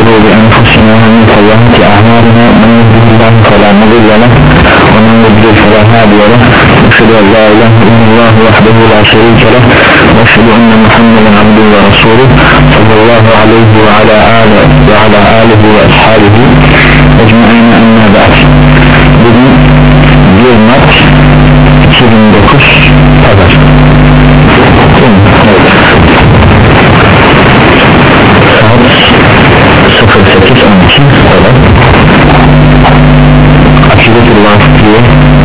شرور أنفسنا ومن سيئات أعمالنا من يهده الله فلا مضل له ومن يضلل فلا هادي له أشهد أن لا إله إلا الله وحده لا شريك له وأشهد أن محمدا عبده ورسوله صلى الله عليه وعلى آله وعلى آله وأصحابه أجمعين أما بعد bugün 1 Mart 2009 Pazar 08.12 Pazar Akidet-ül Vasıflığı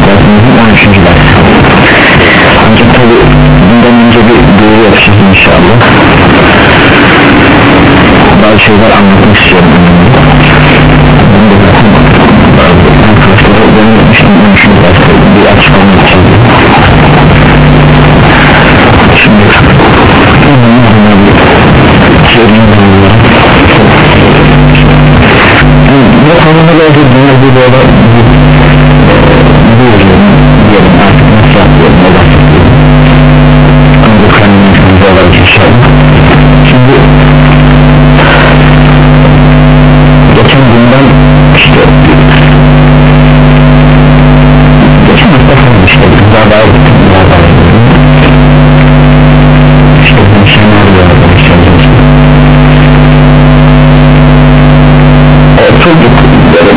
Dersimizin 13. dersi Ancak tabi bundan önce bir duyuru yapacağız inşallah Bazı şeyler anlatmak istiyorum Ben de zaten arkadaşlara yapmıştım 13. derste bir açıklama yapacağız Şimdi bu konuda da bir bir böyle bir diyelim artık nasıl yapıyorum ne bahsediyorum inşallah şimdi geçen günden işte geçen hafta daha daha daha daha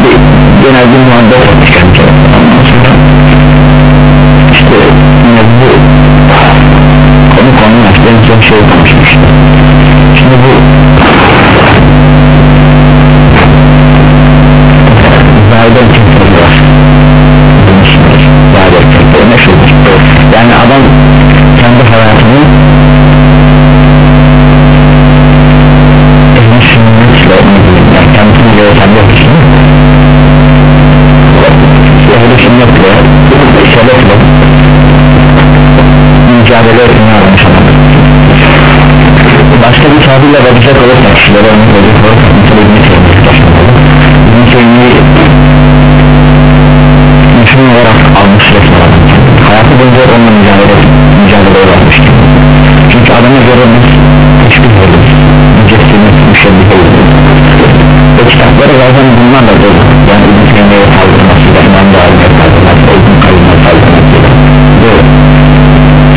bir genel bir muhabbet önce ondan işte yine bu konu konu açtı en son şey konuşmuştu şimdi bu zahiden kimseleri var? Demişler. Zahiden kimseleri meşhurdur yani adam kendi hayatını şerefle mücadele etmeye başka bir tabirle bakacak olursak kişilere örnek verecek olursak mesela İbn-i Teymi'yi başlamalı İbn-i Teymi'yi Müslüman olarak almış resmen hayatı boyunca onunla mücadele mücadele vermiştir çünkü adama göre biz hiçbir oluruz mücessimiz müşebbih oluruz ve kitapları zaten bunlarla dolu. Yani İbn-i Teymi'ye kaldırmasıyla İmam Dağı'ya kaldırmasıyla böyle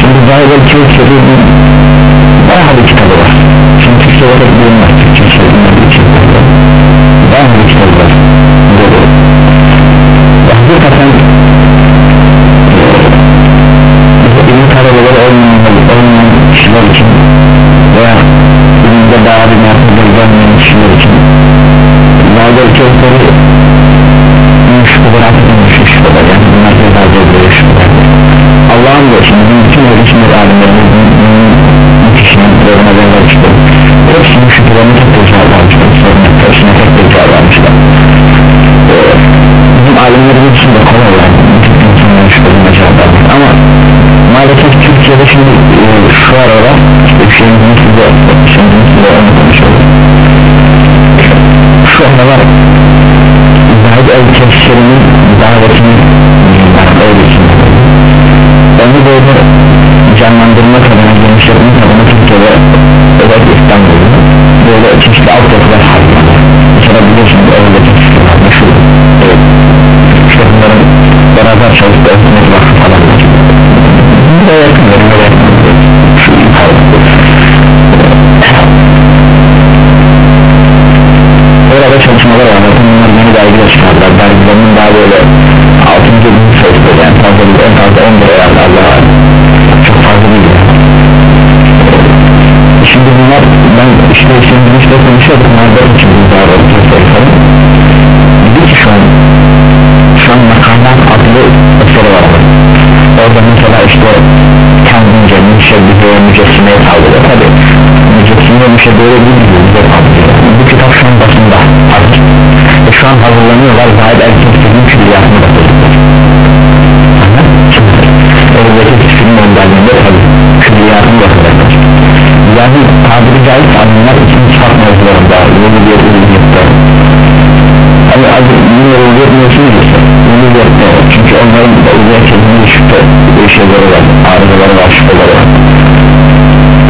şimdi çok kötü bir bayağı bir kitabı var. Şimdi Türkçe olarak bulunmaz Türkçe söylenmediği için bayağı bir kitabı var. Böyle hakikaten ilim talebeleri olmayan, olmayan kişiler için veya ilimde daha bir mertebe gelmeyen kişiler için zahide kökleri şüpheler artık şüpheler yani bunlar bir hepsinin şüphelerini tek tek cevap almışlar sorunlar hepsine tek tek cevap almışlar ee, bizim alimlerimiz için de yani. Bütün insanların şüphelerine cevap almak ama maalesef Türkiye'de şimdi e, şu aralar işte bir şeyin size şimdi size onu konuşuyorum şu aralar Zahid el-Kefşer'in davetini onu böyle canlandırmak adına gençlerin adına Türkiye'de özellikle İstanbul'da böyle çeşitli altyapılar harcamalar mesela biliyorsunuz öğrendeki fikirler meşhur. İşte bunların beraber çalıştığı öğretmek vakfı falan var. Bu da yakın yerine yakın. Şu yukarıda orada çalışmalar var. Zaten bunlar yeni dergiler çıkardılar. Dergilerinin daha böyle 6. bölümü sayısı yani fazla fazla 10 lira yani Allah'a çok fazla yani. Şimdi bunlar ben işte şimdi işte konuşuyorduk. Bunlar için bunlar ortaya sayısalım dedi ki şu an şu an makamlar adlı eseri var. Orada mesela işte kendince müşebbihe mücessimeye kaldırıyor tabi mücessime müşebbihe değil mi bize kaldırıyor bu kitap şu an basında hazır. Ve şu an hazırlanıyorlar. Zahid Erkek'in külliyatını basacaklar Oradaki film önderliğinde tabi külliyatını basacaklar yani tabiri caizse adımlar için çıkart mevzularında yeni bir ürünlükte. Hani azı yine ürünlüyorsunuz ise ürünlükte. Çünkü onların da uzaya kendine şüphe bir şeyleri var. Arızaları var şüpheleri var.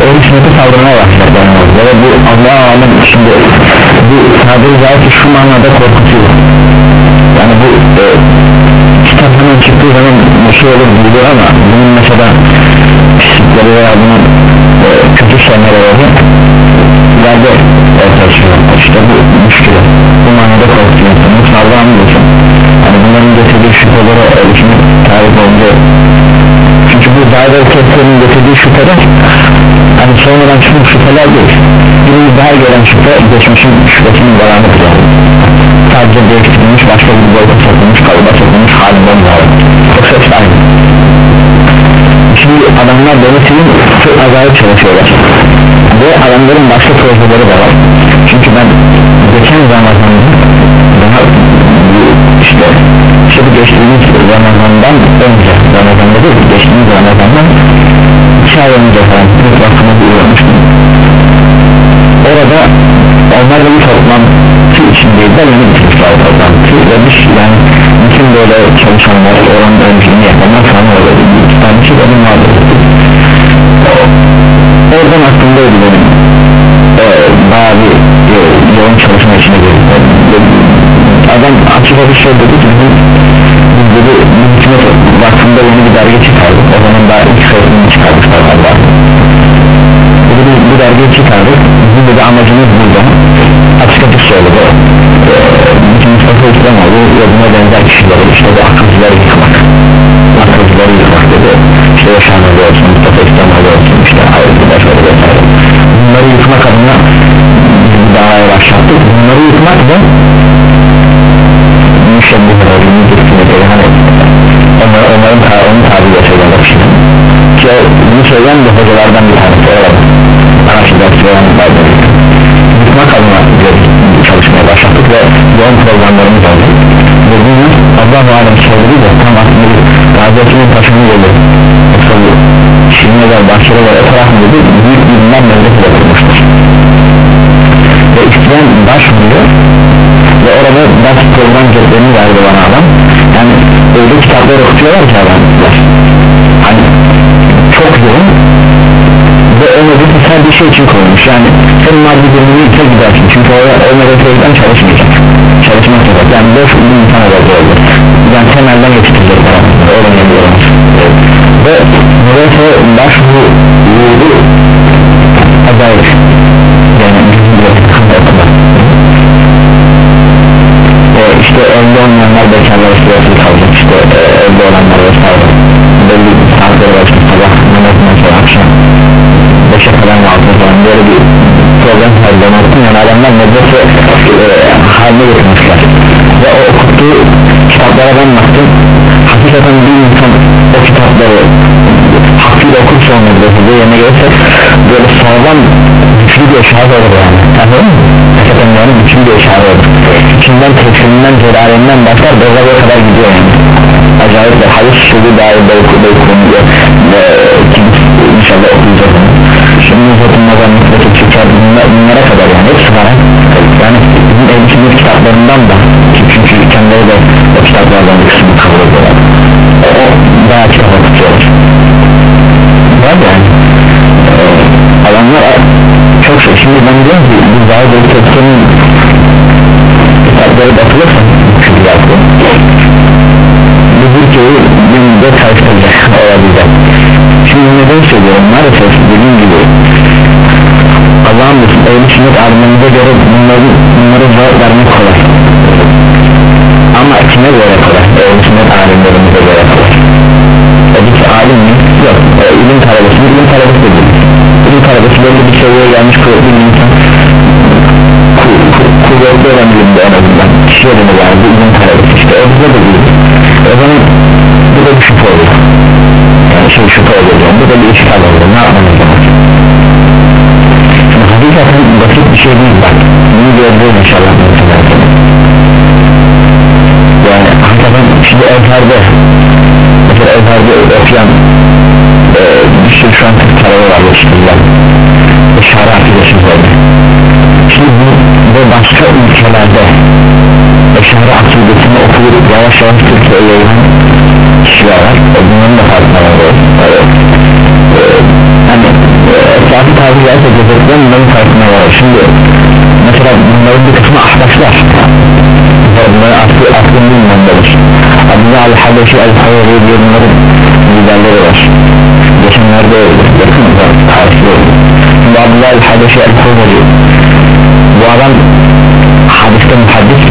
O hükümeti saldırmaya başlar bu Allah alem içinde bu tabiri caizse şu manada korkutuyor. Yani bu e, kitap hemen çıktığı zaman bir şey olur biliyor ama bunun mesela pislikleri veya bunun kötü sonları olur ileride işte bu müşkül. Bu manada korkutuyor insanı Allah'ın bilsin yani bunların getirdiği şüphelere erişimi tarif olunca çünkü bu daire keslerin getirdiği şüpheler hani sonradan çıkmış şüpheler değil. Bir daha gelen şüphe geçmişin şüphesinin devamıdır yani sadece değiştirilmiş başka bir boyuta sokulmuş kalıba sokulmuş halinden var. Yoksa aynı şimdi adamlar devletinin çok acayip çalışıyorlar. Ve adamların başka projeleri de var. Çünkü ben geçen Ramazan'da daha işte bu geçtiğimiz Ramazan'dan önce Ramazan'da değil geçtiğimiz Ramazan'dan iki ay önce falan bir vakfına uğramıştım. Orada onlarla bir toplantı içindeydiler yeni bitirmişler toplantı ve bir yani bütün böyle çalışanlar oranın öncülüğünü yapanlar falan orada bir iki tane şey benim vardı oradan aklımdaydı benim. Ee, bayağı bir e, yoğun çalışma içine girdi adam açık bir şey dedi ki biz dedi hükümet vakfında yeni bir dergi çıkardık. O zaman daha ilk sayısını çıkarmışlar galiba. Dedi biz bu dergiyi çıkardık. Bizim dedi amacımız burada açık açık söyledi. Ee, bütün Mustafa İslamoğlu ve buna benzer kişileri işte bu akılcıları yıkmak akılcıları yıkmak dedi. İşte yaşanmalı olsun Mustafa İslamoğlu olsun işte ayrıca şöyle vesaire. Bunları yıkmak adına davaya başlattık bunları yıkmak da müşebbih rolünü getirmedi hani onlar, onların onun tabiriyle söylemek için ki bunu söyleyen de hocalardan bir tanesi. Bana şimdi söyleyen vardı yıkmak adına bir çalışmaya başladık ve yoğun programlarımız oldu. Ve bunu Allah-u Alem de tam aslında bir Gaziantep'in taşını yolu. Yoksa bu Şirinler Bahçeler etrafında dedi büyük bir imam mevleti kurmuştur ve isteyen başvuruyor ve orada ders program ceplerini verdi bana adam yani öyle kitaplar okutuyorlar ki adamlar. Hani çok yoğun ve o medrese sen bir şey için koymuş yani sen maddi durumunu ise gidersin. Çünkü o, o medreseden çalışmayacak. Çalışmak yok. Yani boş bir insan olacak olur yani temelden yetiştirecek tarafında öyle geliyorum ve medrese başvuru acayip yani bizim bir okuma e, işte evli olmayanlar bekarlar sırasını kalacak işte e, evli olanlar vesaire. Belli saatleri var işte sabah namazından sonra akşam 5'e kadar mı altına falan böyle bir program okudum yani adamlar medrese e, haline getirmişler. Ve o okuttuğu kitaplara ben baktım. Hakikaten bir insan o kitapları hakkıyla okursa o medresede yerine gelirse böyle sağlam güçlü bir eşarı olur yani. Anladın mı? hakikaten yani güçlü bir eşarı olur. İçinden tefsirinden celalinden başlar Bezzab'a kadar gidiyor yani. Acayip bir hadis sözü dair belki konuyor inşallah okuyacağız onu zaten nazarlıkla çeker bunlara kadar yani. Hepsi var yani bizim elimizin kitaplarından da. Çünkü kendileri de o kitaplardan bir kısmı kabul o, daha çok okutuyorlar var yani. E, adamlar çok şey. Şimdi ben diyorum ki bu daha da tepkinin kitapları bakılırsa çünkü yaptı bu ülkeyi bir müddet karıştıracak olabilecek şimdi neden söylüyorum? Maalesef dediğim gibi Allah'ın ehli sünnet alimlerimize göre bunların, bunlara cevap vermek kolay. Ama kime göre kolay? Ehli sünnet alimlerimize göre kolay. Dedik ki alim mi? Yok. E, ilim talebesi mi? İlim talebesi değil. İlim talebesi böyle bir seviyeye gelmiş kuvvetli bir insan. Kuvvetli olan ilimde en azından. Kişiye yani bu ilim talebesi işte. O bize de değil. O zaman bu da bir şüphe oluyor şey şüphe yani bu da bir işgal oluyor ne yapmamız gerekiyor şimdi hakikaten basit bir şey değil bak bunu göreceğiz inşallah yani hakikaten şimdi Ezher'de mesela Ezher'de okuyan e, bir sürü şu an Türk talebi var yetiştirilen Eşari akidesi böyle şimdi bu ve başka ülkelerde Eşari akidesini okuyup yavaş yavaş Türkiye'ye yayılan kişiler var e, bunların da farkına var evet. e, hani e, etrafı tabir yerse cezetlerin bunların farkına var şimdi mesela bunların bir kısmı arkadaşlar bunları aklı, aklım bilmemdedir Abdullah al-Habeşi el-Hayri diye bunların liderleri var geçenlerde yakın tarihli oldu şimdi Abdullah al-Habeşi el-Hayri bu adam hadiste muhaddis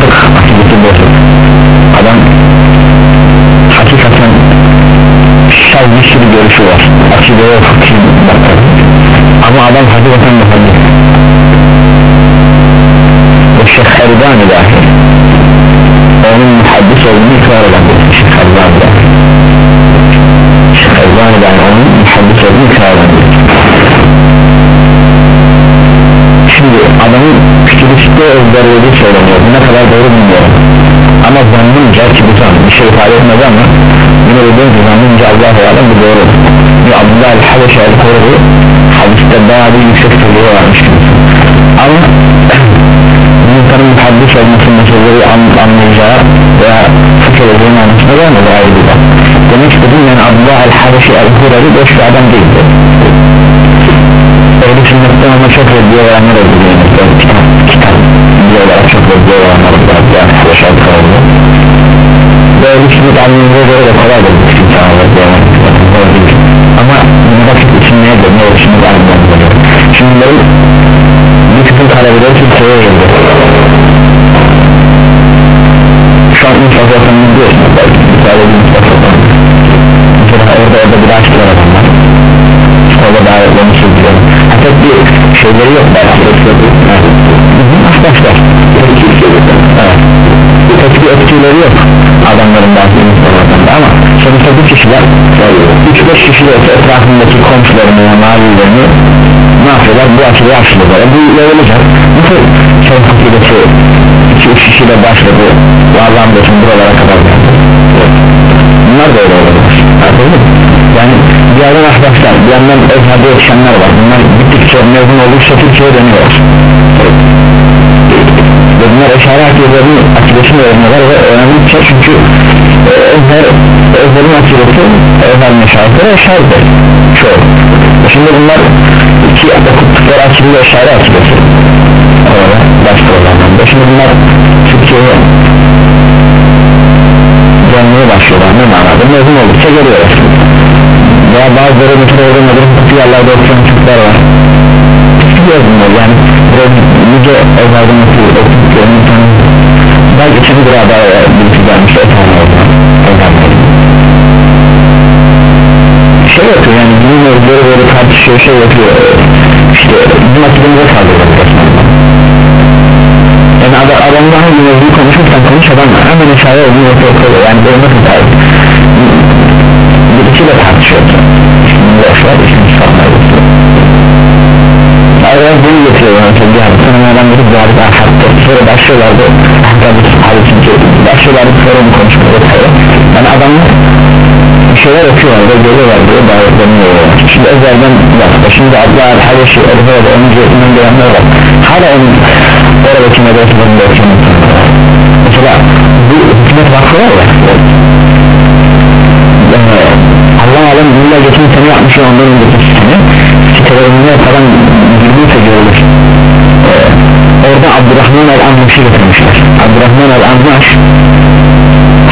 fıkıh akidesi bozuk adam hakikaten şal bir sürü görüşü var. Akideye fıkhı ama adam hakikaten muhaddis ve Şeyh Erbani dahi onun muhaddis olduğunu ikrar eden bir Şeyh Erbani dahi. Şeyh Erbani dahi onun muhaddis olduğunu ikrar eden şimdi adamın küçülükte ezberlediği söyleniyor. Ne kadar doğru bilmiyorum ama zannımca ki bu zan bir şey ifade etmez ama yine dediğim gibi zannımca Allah'u bu doğru. Bir Abdullah el-Habeşi el-Kurri hadiste bayağı bir yüksek seviyeye varmış ama insanın muhaddis olması meseleleri anlayacağı veya fıkıh edeceğini anlatmada ama bu ayrı bir demek istedim yani Abdullah el-Habeşi el-Kurri boş bir adam değildi Ehli sünnetten ama çok reddiye olanlar oldu yani kitap, kitap diye olarak çok reddiye olanlar oldu yani Habeşi el-Kurri ve sünnet anlamına göre de kolay da bir anladı ama vakit için neye göre ne oluşunu da anlamına şimdi bunların bir kısım talebeleri Türkiye'ye geldi şu an Mustafa Efendi'nin biliyorsunuz belki bir talebi Mustafa Efendi mesela orada orada bir açtılar adamlar. Orada davetlerini sürdürüyor hatta bir şeyleri yok. Belki arkadaşlar evet tek bir etkileri yok. Adamların bazı Mustafa'dan ama sonuçta bu kişiler 3-5 kişi olsa etrafındaki komşularını mahallilerini ne yapıyorlar bu açıda yaşlılar bu yayılacak nasıl şey fakiresi 2-3 kişiyle başladı? Allah'ın başın buralara kadar geldi. Bunlar da öyle olabilir. Yani bir yandan arkadaşlar bir yandan özherde yetişenler var. Bunlar gittikçe mezun oldukça Türkiye'ye dönüyorlar. Ve bunlar eşare akidelerini akidesini öğreniyorlar ve öğrendikçe çünkü özher özherin akidesi özher meşahitleri eşaredir çoğu. Şimdi bunlar iki okuttukları akide eşare akidesi. Orada başka olanlarda şimdi bunlar Türkiye'ye gelmeye başlıyorlar. Ne manada? Mezun oldukça geliyorlar. Veya bazıları madrid kutu yerlerde okuyan Türkler var biliyoruz bunlar yani burada nice evlerden okuyor okuduklarını insan ben geçen bir burada birisi gelmiş efendim orada şey yapıyor yani bizim özleri böyle tartışıyor şey yapıyor. İşte bizim akidemize kaldırıyor yani adam, adamla hangi mevzuyu konuşursan konuş adam hemen aşağıya onu ortaya koyuyor. Yani böyle nasıl tarif birisiyle tartışıyor hatta bir hadisin sonra bu konuşmaya vesaire yani adamlar bir şeyler yapıyorlar ve geliyorlar diye davetleniyorlar şimdi özelden başka şimdi Abdullah el-Habeşi el-Hâda onun cihetinden gelenler var hala onun oradaki medreselerin de mesela bu hükümet vakfı var ya. Allah alem dünya geçen sene yapmış ondan önceki sene. Sitelerinde falan girdiyse görülür orada Abdurrahman el-Anmaş'ı getirmişler. Abdurrahman el-Anmaş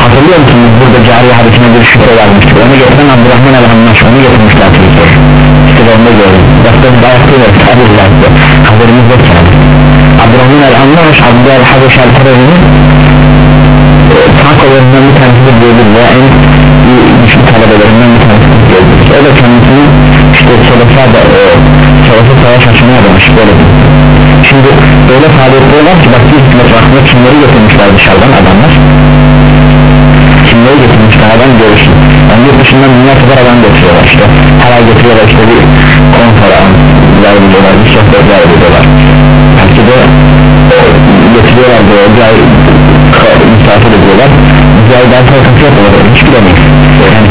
hatırlıyor musunuz? Burada cari hadisine bir şüphe vermiştik. Onu getiren Abdurrahman el-Anmaş onu getirmişler sitelerinde gördüm. Baktım bayaklı ve tabi'ler haberimiz yok yani. Abdurrahman el-Anmaş Abdullah el-Habeş el-Karay'ın Takolarından bir tanesi de diyebilir veya en güçlü talebelerinden bir tanesi de diyebilir. O da kendisini işte Selefa da e, Selefa savaş açmaya adamış böyle şimdi öyle faaliyetleri var ki bak bir hükümet vakfına kimleri getirmişler dışarıdan adamlar? Kimleri getirmişler adam görürsün yani yurt dışından dünya kadar adam getiriyorlar işte. Her ay getiriyorlar işte bir konferans veriyorlar bir sohbetler veriyorlar belki de getiriyorlar böyle bir ay misafir ediyorlar. Bir ay daha kapı yapıyorlar hiç bilemeyiz. Yani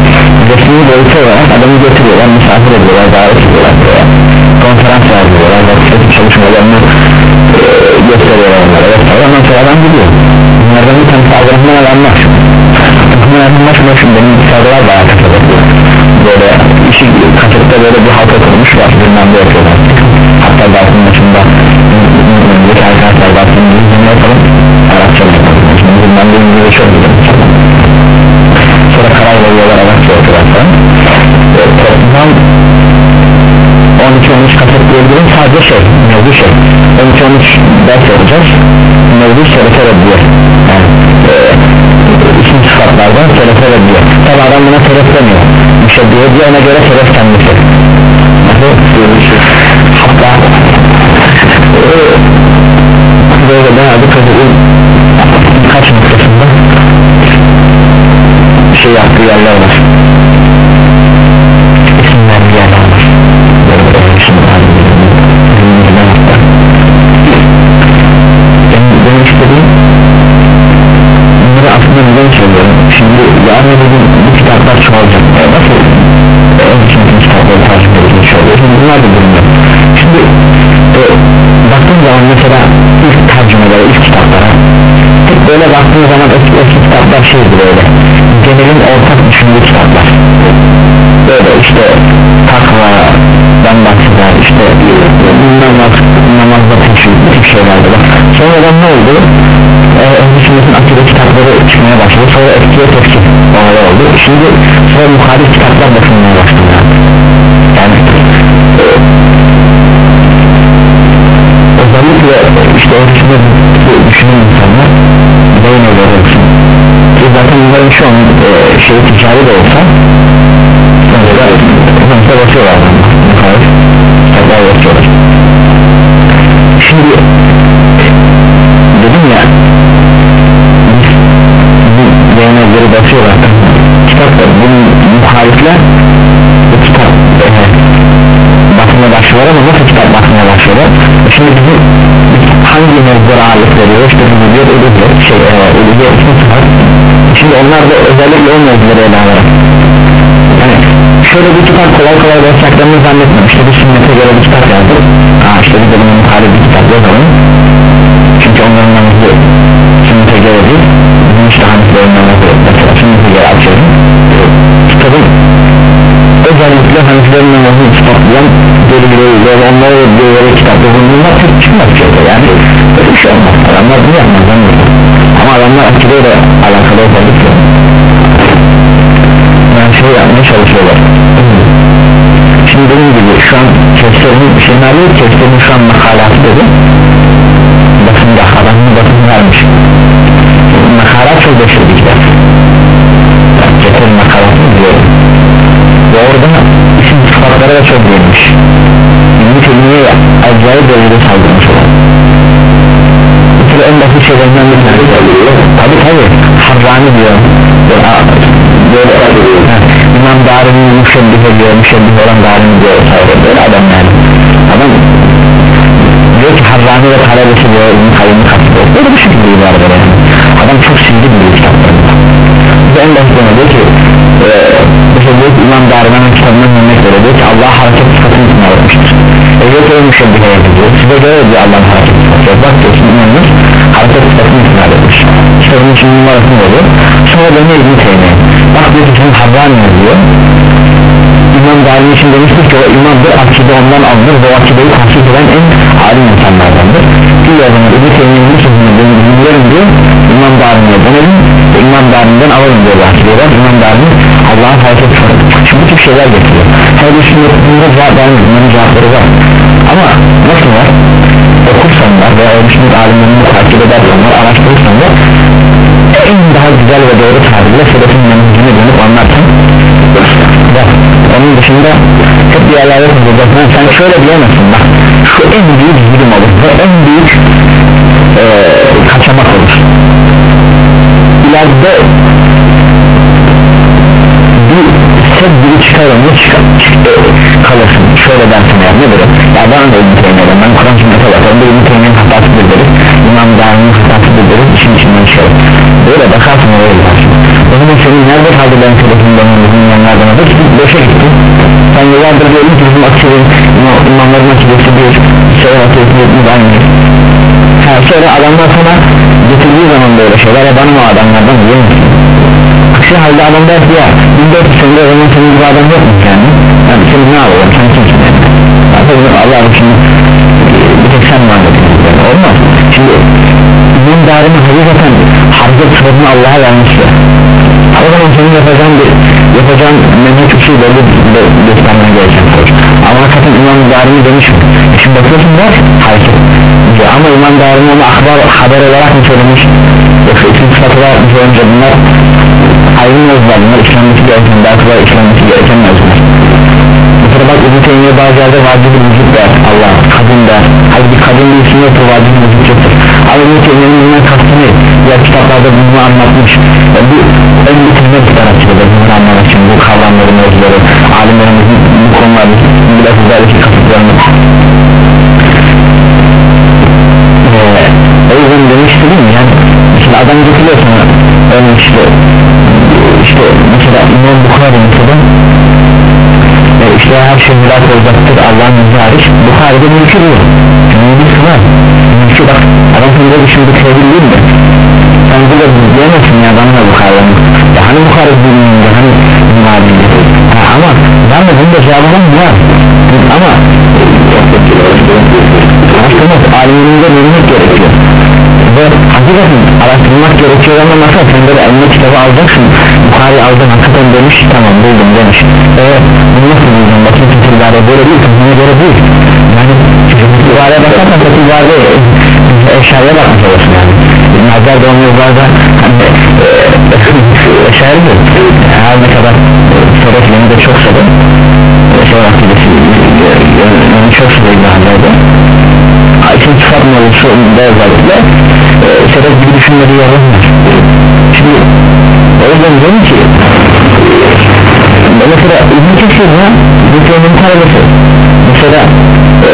resmi boyutu olarak adamı getiriyorlar misafir ediyorlar davet ediyorlar buraya konferans verdiriyorlar vakıfsız çalışmalarını e, gösteriyorlar onlara vesaire. Ondan sonra adam gidiyor. Bunlardan bir tane saldırısından alanlar bunlardan maç maçın benim saldırılar bayağı kaçırdı böyle işi kaçırıkta böyle bir halka kurmuş var. Bilmem ne yapıyorlar. Hatta zaten maçında bir tane kanser zaten yüzünü yapalım. Arapça yapalım şimdi bilmem ne yüzünü çok güzel sonra karar veriyorlar Arapça okuyorlar falan. E, sadece şey mevzu şey. 13-13 ders yapacağız. Mevzu şerefe reddiye yani e, isim sıfatlardan şerefe reddiye tabi adam buna şeref demiyor. Müşebbiye diye ona göre şeref kendisi. Nasıl? Hatta e, böyle bayağı bir kazığı birkaç noktasında? Şey yaptığı yerler var söylüyorum. Şimdi yarın bir gün bu kitaplar çoğalacak. E, nasıl? E, en çünkü kitapları takip edilmiş oluyor şimdi bunlar da durmuyor şimdi e, baktığım zaman mesela ilk tercümelere ilk kitaplara hep böyle baktığım zaman eski, eski kitaplar şeydi böyle. Genelin ortak düşündüğü kitaplar. Böyle işte takvadan bahseder işte namaz, namazda bu tip şeylerdi bak sonradan ne oldu Ehl-i Sünnet'in akide kitapları çıkmaya başladı. Sonra eskiye tefsir olayı oldu. Şimdi sonra muhalif kitaplar basılmaya başladı. Yani e, özellikle işte Ehl-i Sünnet düşünen insanlar beyin evleri olsun ki zaten bunların şu an e, şey ticari de olsa sonuçta sonuçta basıyorlar muhalif kitaplar basıyorlar şimdi dedim ya beğenevleri basıyorlar. Kitaplar. Bunun muhalifler bu kitap e, basmaya başlıyorlar ama nasıl kitap basmaya başlıyorlar? Şimdi bizim hangi mevzulara ağırlık veriyor? İşte bu diyor ölüyor şey e, ölüyor şimdi onlar da özellikle o mevzuları ele alarak yani şöyle bir kitap kolay kolay basacaklarını zannetmiyorum. İşte bir sünnete göre bir kitap yazdık. Aa işte bir de bunun muhalif bir kitap yazalım. Çünkü onların namazı sünnete göre değil işte haniflerin namazı mesela sünnete göre açıyorum kitabın özellikle haniflerin namazını ispatlayan delilleriyle onlara delillere kitapta bulunmak çok çıkmaz şeyde yani böyle bir şey olmaz adamlar bunu yapmaz ama adamlar akideyle alakalı özellikle yani şey yapmaya çalışıyorlar şimdi dediğim gibi şu an Kevser'in alıyor Kevser'in şu an makalatı dedi basında adamın basını vermiş makalat çok beşir bir kitap Kevser'in makalatını diyorum ve orada isim sıfatlara da çok değinmiş İbn-i Teymiye'ye acayip derecede saldırmış olan. Mesela en basit şeylerden bir tanesi. Tabi tabi Harrani diyor. Böyle ha, İmam Darimi müşebbih ediyor müşebbih olan Darimi diyor. Böyle adam yani. Adam diyor ki Harrani ve talebesi diyor İbn-i Kayyum'u kastediyor böyle bir şekilde ibaret yani adam çok sildi bir kitaplarında ve en basit diyor ki e, mesela diyor ki İmam Darimi'nin kitabından örnek diyor ki Allah hareket sıfatını ismar etmiştir. E yok öyle müşebbiheye diyor size göre diyor Allah'ın hareket sıfatı bak diyorsun inanmış hareket sıfatını ismar etmiş. İşte onun için numarasını veriyor sonra dönüyor İbn-i Teymiye? Bak diyor ki senin Harrani yazıyor İmam Darimi için demiştir ki o imamdır akide ondan alınır bu akideyi tahsil eden en alim insanlardandır. Ki o zaman İbn-i Teymiye'nin sözünü benim diyor İmam Darimi'ye dönelim ve İmam Darimi'den alalım diyor bu akideler İmam Darimi Allah'ın hareket sıfatı şimdi tip şeyler getiriyor. Her bir sünnetinde cevap vermiyor. Bunların cevapları var. Ama nasıl var? Okursan da veya sünnet alimlerini takip edersen var araştırırsan da en daha güzel ve doğru tabirle sebebin menhecine dönüp anlarsın bak onun dışında hep bir yerlerde kızacaksın sen şöyle diyemezsin bak şu en büyük zulüm olur ve en büyük ee, kaçamak olur ileride bir set biri çıkar onu çıkar, çıkar kalırsın. Şöyle dersin ya ne böyle ya bana da İbn Teymiye'den ben Kur'an sünnete bakarım bu İbn Teymiye'nin hatasıdır derim İmam Dağı'nın hatasıdır derim işin içinden çıkarım. Böyle bakarsın öyle gidersin. O zaman senin nerede kaldı? Ben sebebim benim bizim yanlardan adı ki boşa gittin. Sen yıllardır diyelim ki bizim akçelerin imamların akçesi bir şey akçesi bir aynı ha, sonra adamlar sana getirdiği zaman böyle şeyler ya bana o adamlardan diyor aksi halde adam der ki ya 1400 senede o zaman senin bir adam yok mu yani? Yani sen ne yapalım? Sen kimsin yani? Allah'ım şimdi bir tek sen anladın yani, olmaz. Şimdi bunun darını hakikaten harcı sıfatını Allah'a vermişler o zaman senin yapacağın bir yapacağın mehmet usul belli göstermen gereken ama hakikaten İmam Darimi demiş mi? E şimdi bakıyorsun da hareket ama İmam Darimi onu haber, haber olarak mı söylemiş? Yoksa ikinci fatura yapmış önce bunlar ayrı mevzular. Bunlar işlenmesi gereken sonra işlenmesi gereken mevzular. Mesela bak İbn Teymiye bazı yerde vacib vücut der. Allah kadın der Halbuki kadın bir isim yoktur vacib vücut yoktur. Ama İbn Teymiye'nin bundan kastı ne? Diğer kitaplarda bunu anlatmış. Yani Bu en bitirme bir tarafçıdır bunu anlamak için bu kavramları mevzuları Alimlerimizin bu konularda bu lafızlardaki kasıtlarını ee, O yüzden demişti değil mi? Yani mesela adam getiriyor sana Örneğin işte işte mesela İmam Bukhari mesela e, işte her şey helak olacaktır Allah'ın izni hariç Bukhari'de mülkü diyor mülkü var mülkü bak adam sana şimdi tevhid değil mi sen burada diyemezsin ya bana da Bukhari'den ya hani Bukhari bilmiyorum ya hani Bukhari'de ha, ama ben de bunda cevabım var ama araştırmak aliminde bilmek gerekiyor ve hakikaten araştırmak gerekiyor ama nasıl sen de eline kitabı alacaksın Bukhari aldın hakikaten demiş tamam buldum demiş. E bunu nasıl buldun? Bakın Fethulbare böyle değil kafana göre değil. Yani Fethulbare'ye bakarsan Fethulbare eşyaya bakmış olursun yani. Nazar da onun yıllarda hani eşyaydı her ne kadar Sereflerini de çok sever şey akidesi yani çok sever İbrahim'de isim sıfat mevzusu da özellikle e, sebep gibi düşünmeleri yalanlar şimdi o yüzden diyorum ki mesela İbn Kesir ya bu köyünün talebesi mesela e,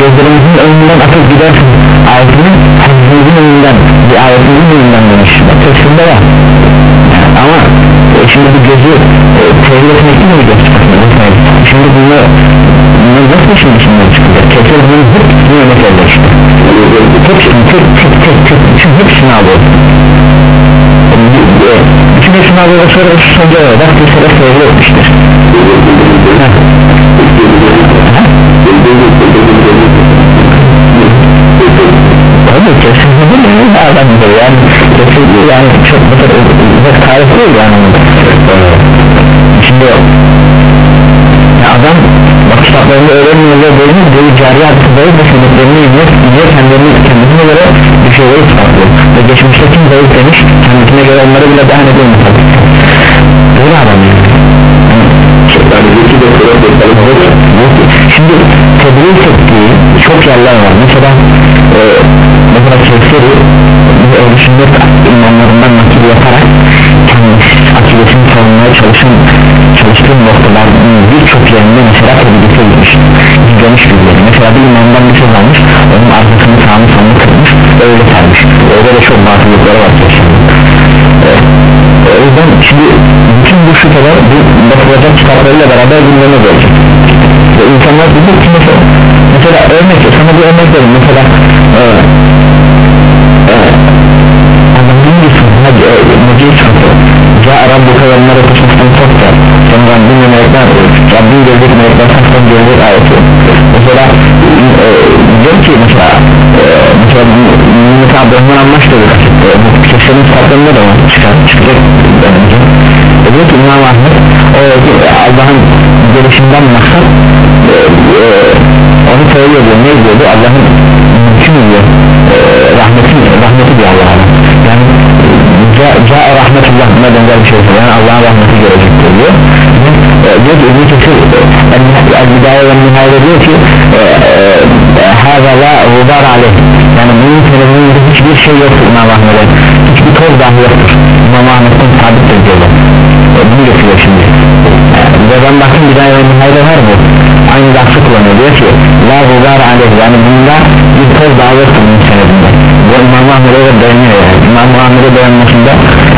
gözlerimizin önünden atıp gidersin ayetini hadisinin önünden bir ayetimizin önünden demiş bak tefsirde var. Ama e, şimdi bu gözü e, tevhid etmek mi göz şimdi bunlar bunlar nasıl işin içinden çıkacak kesir bunu hep örnek elde işte hepsini tek tek tek tek bütün hepsini alıyor bütün hepsini alıyor ve sonra şu sonuca bak bir sebep tevhid etmiştir Tabii kesinlikle değil mi? Adamdır yani kesinlikle yani çok bu tarif değil yani. Şimdi ya adam bak kitaplarında öğrenmiyor ve böyle böyle cari hadisleri ve sebeplerini izliyor izliyor kendilerini kendisine göre bir şeyleri tutuyor ve geçmişte kim zayıf demiş kendisine göre onları bile beyan ediyor mesela böyle adam yani. Şimdi tedris ettiği çok yerler var. Mesela e, mesela Kevser'i ehl sünnet imamlarından nakil yaparak kendisi akidesini savunmaya çalışan çalıştığım noktalardan birçok yerinde mesela tedbisi edilmiş gizlemiş birileri. Mesela bir imamdan bir söz almış onun arkasını sağını sonunu kırmış öyle sermiş öyle de çok batılıkları var kesinlikle. O yüzden şimdi bütün bu şüpheler bu bakılacak kitaplarıyla beraber gündeme gelecek. Ve insanlar bilir ki mesela mesela örnek sana bir örnek verin mesela e, e, Allah'ın bir sıfat Mucid sıfatı Ca Rabbuka ve Melek Uçmasından Tokta Sen Rabbin ve Melekler Rabbin gelecek Melekler Tokta gelecek ayeti. Mesela e, diyor ki mesela e, mesela Mesela Abdurrahman Anlaş da bir kasitte Bu kesenin kitaplarında da var çıkar, çıkacak önce e, Diyor ki İmam Ahmet o Allah'ın gelişinden maksat e, e, onu söylüyor diyor. Ne diyordu Allah'ın mümkün diyor? E, rahmetin, rahmeti diyor Allah'a. Yani Câ rahmetullah buna benzer bir şey söylüyor yani Allah'ın rahmeti gelecektir diyor. E, diyor ki İbn-i Kesir El-Bidaya ve Nihayede diyor ki Hâzâ la gudar aleyh. Yani bunun televizyonunda hiçbir şey yoktur İmam Ahmet'e hiçbir toz dahi yoktur. İmam Ahmet'ten sabittir diyorlar e, bunu getiriyor şimdi. E, ve ben bakın Bidaya ve Nihayede var bu aynı lafı kullanıyor. Diyor ki la gudar aleyh. Yani bunda bir toz dahi yoktur bunun senedinde bu İmam Ahmet'e de dayanıyor yani. İmam Ahmet'e dayanmasında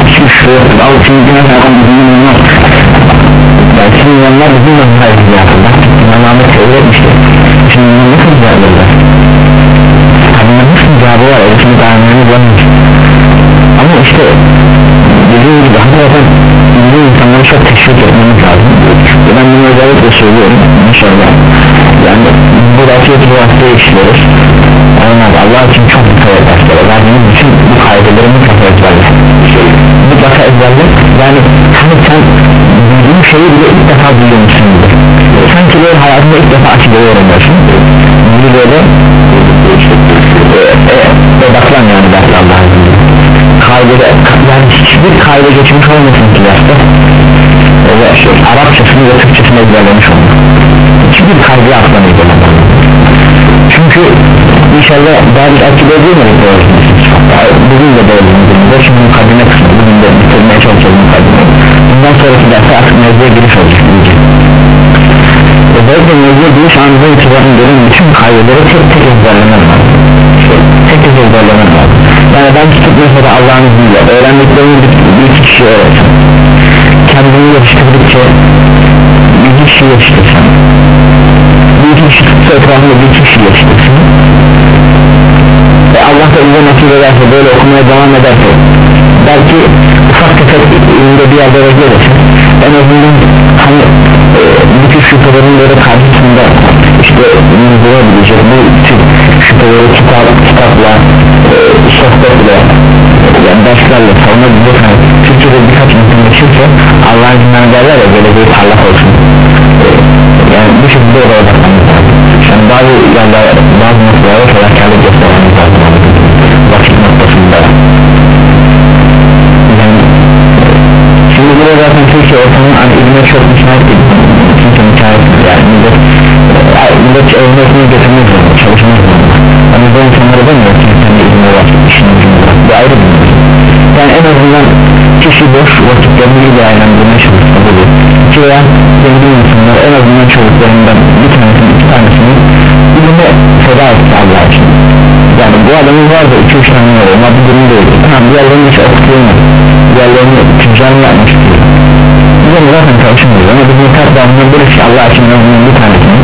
hiçbir şey yoktur al çünkü mesela yani şimdi onlar bizim mazhabimiz yaptılar İmam Ahmet kabul etmişti şimdi bunun nasıl cevabı var hani cevabı var öylesini dayanmayı bulamamış ama işte dediğim gibi hakikaten bildiği insanları çok teşvik etmemiz lazım. Ve ben bunu özellikle söylüyorum. İnşallah yani bu vaziyeti bu vaziyete işleriz aynen Allah için çok dikkat ederler. Verdiğiniz bütün bu kaydeleri mutlaka ezberle mutlaka ezberle yani hani sen bildiğin şeyi bile ilk defa duyuyormuşsundur. Sanki böyle hayatında ilk defa açıkları öğreniyorsun bunu böyle e, e, yani dersi Allah'a kaydede yani hiçbir kayda geçmiş olmasın ki derste. Arapçasını ve Türkçesini ezberlemiş olmak hiçbir kaygıyı atlamayacak çünkü inşallah daha bir akide edilmedik bugün de böyle bir şimdi mukaddime kısmı bugün de bitirmeye çalışacağız mukaddime bundan sonraki derse artık mevzuya giriş olacak özellikle mevzuya giriş anında itibaren benim bütün kaydeleri tek tek ezberlemem lazım. Tek tek ezberlemem lazım. Yani ben tutup mesela Allah'ın izniyle öğrendiklerimi bir, iki kişiye öğretsem kendimi yetiştirdikçe bir iki kişi yetiştirsem bir kişi tutsa etrafında bir kişi yetiştirsin ve Allah da bize nasip ederse böyle okumaya devam ederse belki ufak tefek ilimde bir yerde rezil en azından hani e, bütün şüphelerin böyle karşısında işte müzdürebilecek bu tip şüpheleri kitap, kitapla e, sohbetle yani derslerle savunabilecek hani Türkiye'de birkaç insan geçirse Allah'ın izinden derler ya geleceği parlak olsun yani bu şekilde oraya bakmamız lazım. Yani bazı yerler bazı noktalara fedakarlık göstermemiz lazım. Vakit noktasında. Yani şimdi burada zaten Türkiye ortamı hani ilme çok müsait değil. Kimse müsait yani. Millet millet evine ekmeği getirmek zorunda çalışmak zorunda. Hani bu insanlara demiyor ki kendi ilme var işine gücüne var bu ayrı bir yani en azından kişi boş vakitlerini iyi değerlendirmeye çalışsa bu ki veya zengin insanlar en azından çocuklarından bir tanesini iki tanesini ilme feda etti Allah için. Yani bu adamın var da iki üç tane var. Ama bir durum değil tamam diğerlerini hiç okutulmadı diğerlerini tüccarını yapmış diyor biz onu zaten çalışmıyoruz ama bizim kalp bağımından böyle şey Allah için en azından bir tanesini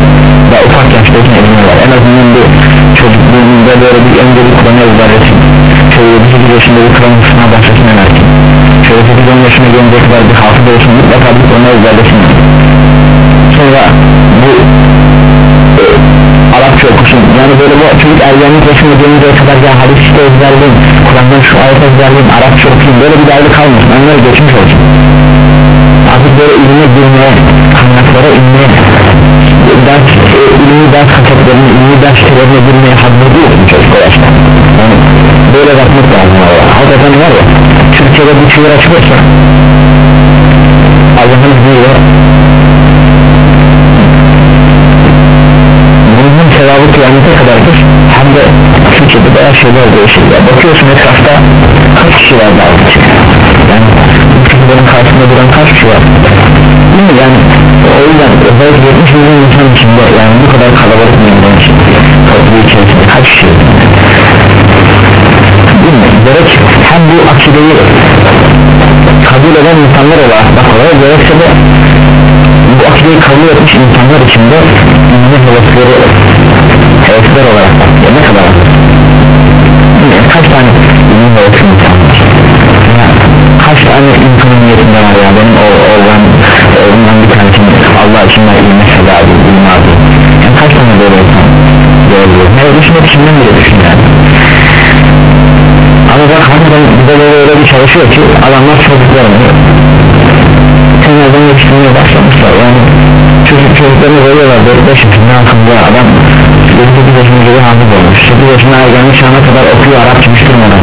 daha ufak yaştayken elime var. En azından bir çocukluğunda böyle bir önce bir Kur'an'ı ezberlesin şöyle 8 yaşında bir Kur'an kursuna başlasın en erken şöyle 8-10 yaşına gelince kadar bir hafız olsun mutlaka bir Kur'an'ı ezberlesin. Sonra bu e, Arapça okusun. Yani böyle bu çocuk ergenlik yaşına gelinceye kadar ya hadis işte ezberleyeyim Kur'an'dan şu ayet ezberleyeyim Arapça okuyayım böyle bir derdi kalmasın onları geçmiş olsun. Artık böyle ilme girmeye kaynaklara inmeye ders, e, ilmi ders kasetlerine ilmi ders sitelerine girmeye haddini değil çocuk o yaşta. Yani böyle bakmak lazım. Hakikaten var ya Türkiye'de bu çığır açılırsa Allah'ın izniyle bunun sevabı kıyamete kadardır. Hem de Türkiye'de bayağı şeyler değişir. Ya bakıyorsun etrafta kaç kişi var daha yani bu kişilerin karşısında duran kaç kişi var? Değil mi? Yani o yüzden özellikle 70 milyon insan içinde yani bu kadar kalabalık bir insan içinde toplu içerisinde kaç kişi değil mi gerek hem bu akideyi kabul eden insanlar olarak bakıyorlar gerekse de bu akideyi kabul etmiş insanlar içinde ünlü hevesleri hevesler olarak bakıyor ne kadar yani kaç tane ünlü hevesli insan var kaç tane insanın niyetinde var ya? Benim o oğlan oğlumdan bir tanesini Allah için ben ilme feda edeyim yani kaç tane böyle insan görüyor ne düşünmek içinden bile düşün yani ama bak hakikaten bize böyle öyle bir çalışıyor ki adamlar çocuklarını temelden yetiştirmeye başlamışlar. Yani çocuk çocuklarını veriyorlar 4-5 yaşında akıllı adam 7-8 yaşında gibi hafız olmuş. 8 yaşında ergenlik çağına kadar okuyor Arapça bitirmeden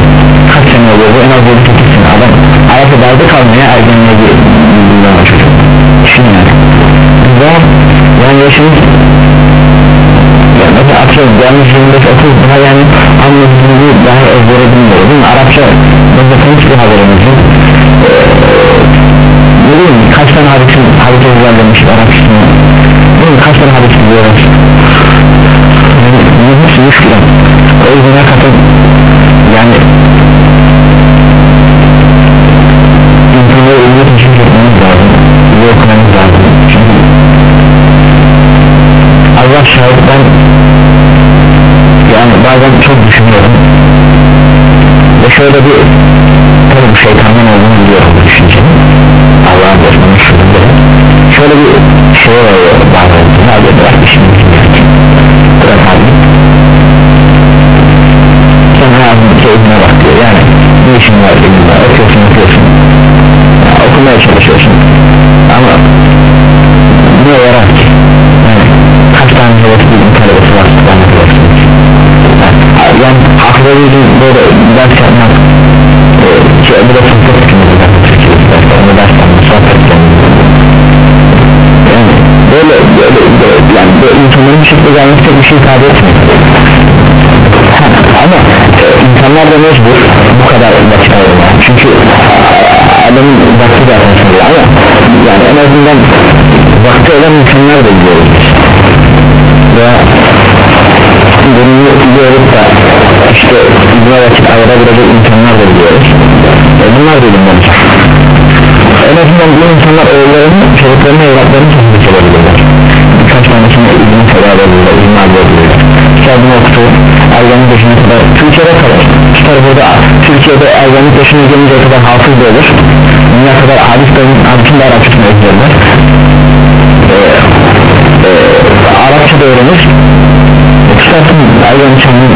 kaç sene oluyor bu? En az 7-8 sene. Adam ayakta derdi kalmaya ergenliğe gidiyor çocuk. Düşün yani ve yani yaşımız mesela atıyorum gelmiş 25-30 daha yani anladığımızı daha ezbere bilmiyoruz değil mi? Arapça mesela hiç bir haberimiz yok. Ee, ne bileyim kaç tane hadisin hadis ezberlemiş Arapçasını değil mi? kaç tane hadis biliyoruz yani bunun hepsi müşkül o yüzden hakikaten yani insanları ümmet için etmemiz lazım. İyi okumamız lazım. Çünkü Allah şahit ben yani bazen çok düşünüyorum. Ve şöyle bir tabi bu şeytanın olduğunu biliyorum bu düşüncenin. Allah'ın dostunun şurada şöyle bir şey oluyor şekilde gelmesi bir şey ifade etmiyor. Ama e, insanlar da mecbur bu kadar ayırmaya. Çünkü adamın vakti zaten sınırlı ama yani en azından vakti olan insanlar da biliyoruz ve bunu görüp da işte buna vakit ayırabilecek insanlar da biliyoruz. E, bunlar da bilinmelidir en azından bu insanlar oğullarını, çocuklarını, evlatlarını olabilirler birkaç tanesini ilmi sever olurlar, ilmi alabilirler kitabını okutu, ergenlik yaşına kadar Türkiye'de kalır. Tutar burada Türkiye'de ergenlik yaşına gelince kadar hafız da olur. Dünya kadar hadislerin hadisin de Arapçasını öğrenirler. Ee, e, Arapça da öğrenir. Tutarsın ergenlik yaşına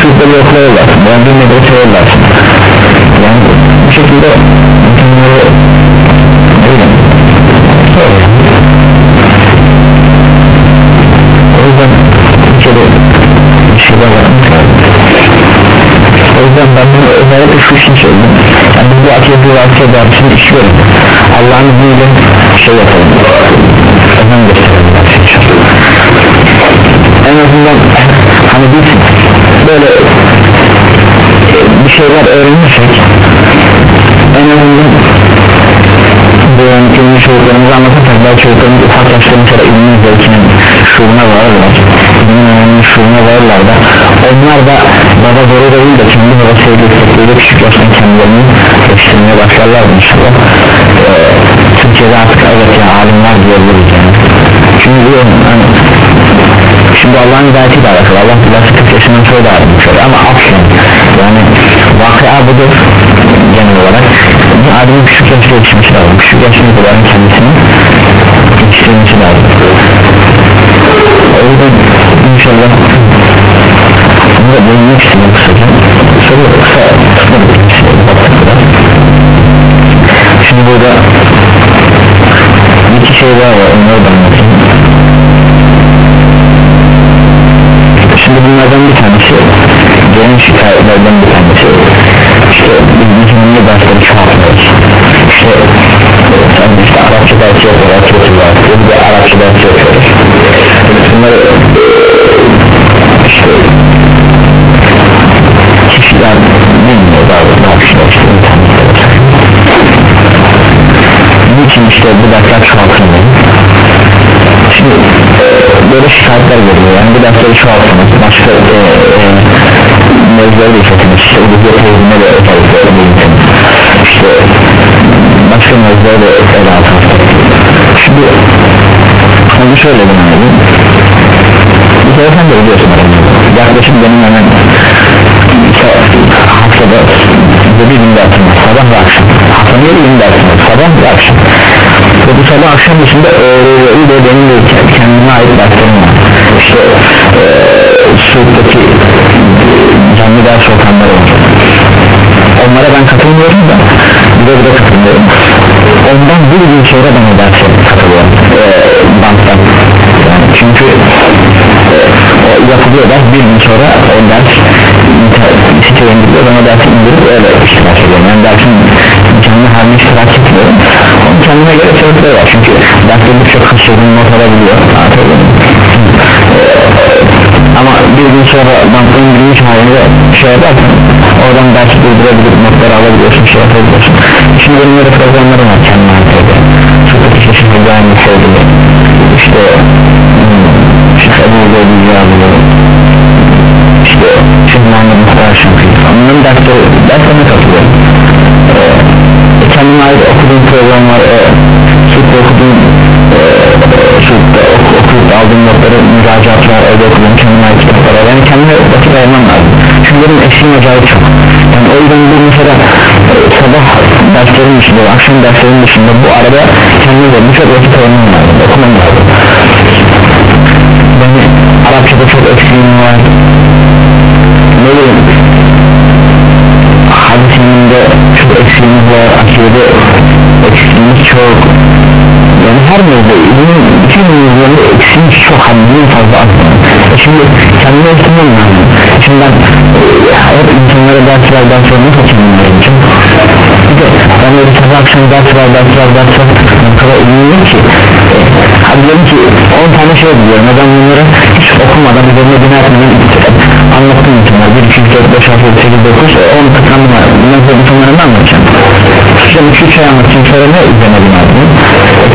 çocukları okula yollarsın yani bir medrese yollarsın yani bu şekilde insanları ben bunu özellikle şu için söyledim. Yani bu akide vakıya dersini işliyorum Allah'ın izniyle şey yapalım. Özen gösterelim en azından hani biz böyle bir şeyler öğrenirsek en azından bu yöntemini çocuklarımıza anlatırsak belki çocuklarımız ufak yaşta mesela ilmin zevkinin şuuruna varırlar ilmin öneminin şuuruna varırlar da onlar da baba zoru değil de kendi babasıyla destekliyle küçük yaştan kendilerini yetiştirmeye başlarlar inşallah. Ee, Türkiye'de artık evet ya alimler diyebiliriz yani. Çünkü diyorum hani şimdi Allah'ın hidayetiyle alakalı. Allah bilası 40 yaşından sonra da alim şöyle ama aslen yani vakıa budur genel olarak. Bir alimin küçük yaşta yetişmesi lazım. Küçük yaşta itibaren kendisini yetiştirmesi lazım o inşallah. Bunu da bölmek istedim kısaca? Soru kısa kısa. Bir şimdi burada iki şey daha var. Onları da anlatayım. Şimdi bunlardan bir tanesi gelen şikayetlerden bir tanesi. İşte biz niye dersleri çoğaltmıyoruz işte sen işte Arapça dersi yapıyorlar yapıyorlar biz de Arapça dersi yapıyoruz bunları işte kişiler bilmiyor daha daha işte işte niçin işte bu dersler çoğaltılmıyor? Şimdi böyle şikayetler geliyor. Yani bu dersleri çoğaltınız başka e, e, mevzuları da işletiniz işte uluviyet tezine de özellikle eğitim işte başka mevzuları da ele altınız şimdi onu şöyle demeyelim bir kere sen de biliyorsun. Yaklaşık benim hemen haftada bir gün dersim var sabah ve akşam. Haftanın yedi gün dersim var sabah ve akşam. Ve bu sabah akşam dışında öğreyi de benim de kendime ait derslerim var. İşte e, Suud'daki canlı ders ortamları var. Onlara ben katılmıyorum da bir de bir de katılmıyorum. Ondan bir gün sonra ben o derse katılıyorum e, banktan. yani çünkü e, yapılıyor ders bir gün sonra o ders siteye indiriyor ben o dersi indirip öyle iştirak ediyorum yani dersin canlı haline iştirak etmiyorum. Onun kendine göre sebepleri var. Çünkü derste birçok kaçırdığım not alabiliyor. Ama bir gün sonra bankta indirilmiş halinde şey yaparsan oradan dersi durdurabilir notları alabiliyorsun şey yapabiliyorsun. Şimdi benim öyle programlarım var. Kendime ait çok çeşitli güvenlik sevgili işte işte Ebu Zeydi yazılı işte şimdi anladım kadar şampiyonu onların dersleri derslerine katılıyorum ee, kendime ait okuduğum program var e, Sütte okuduğum e, Sütte ok, okuyup aldığım notları müracaatlar evde okuduğum kendime ait kitaplar var yani kendime vakit ayırmam lazım çünkü benim eksiğim acayip çok yani o yüzden bu mesela e, sabah derslerin dışında akşam derslerin dışında bu arada kendime de birçok vakit ayırmam lazım okumam lazım Arapçada çok eksiğim var ne bileyim hadisinde çok eksiğimiz var akide eksiğimiz çok. Yani her mevzu bunun bütün mevzularında eksiğimiz çok haddinden fazla az e şimdi kendime eksiğim lazım. Şimdi ben e, hep insanlara ders ver ders ver nasıl kendime eksiğim akşam ders var ders var ders var o kadar ilgili ki e, hadi ki 10 tane şey biliyorum neden bunları hiç okumadan üzerine bina etmeden anlattım insanlar 1, 2, 4, 5, 6, 7, 8, 9, 10 tıkandım var bunların tabi sonlarını anlatacağım. Hocam 2 şey anlatayım. Sonra ne üzerine bina etmem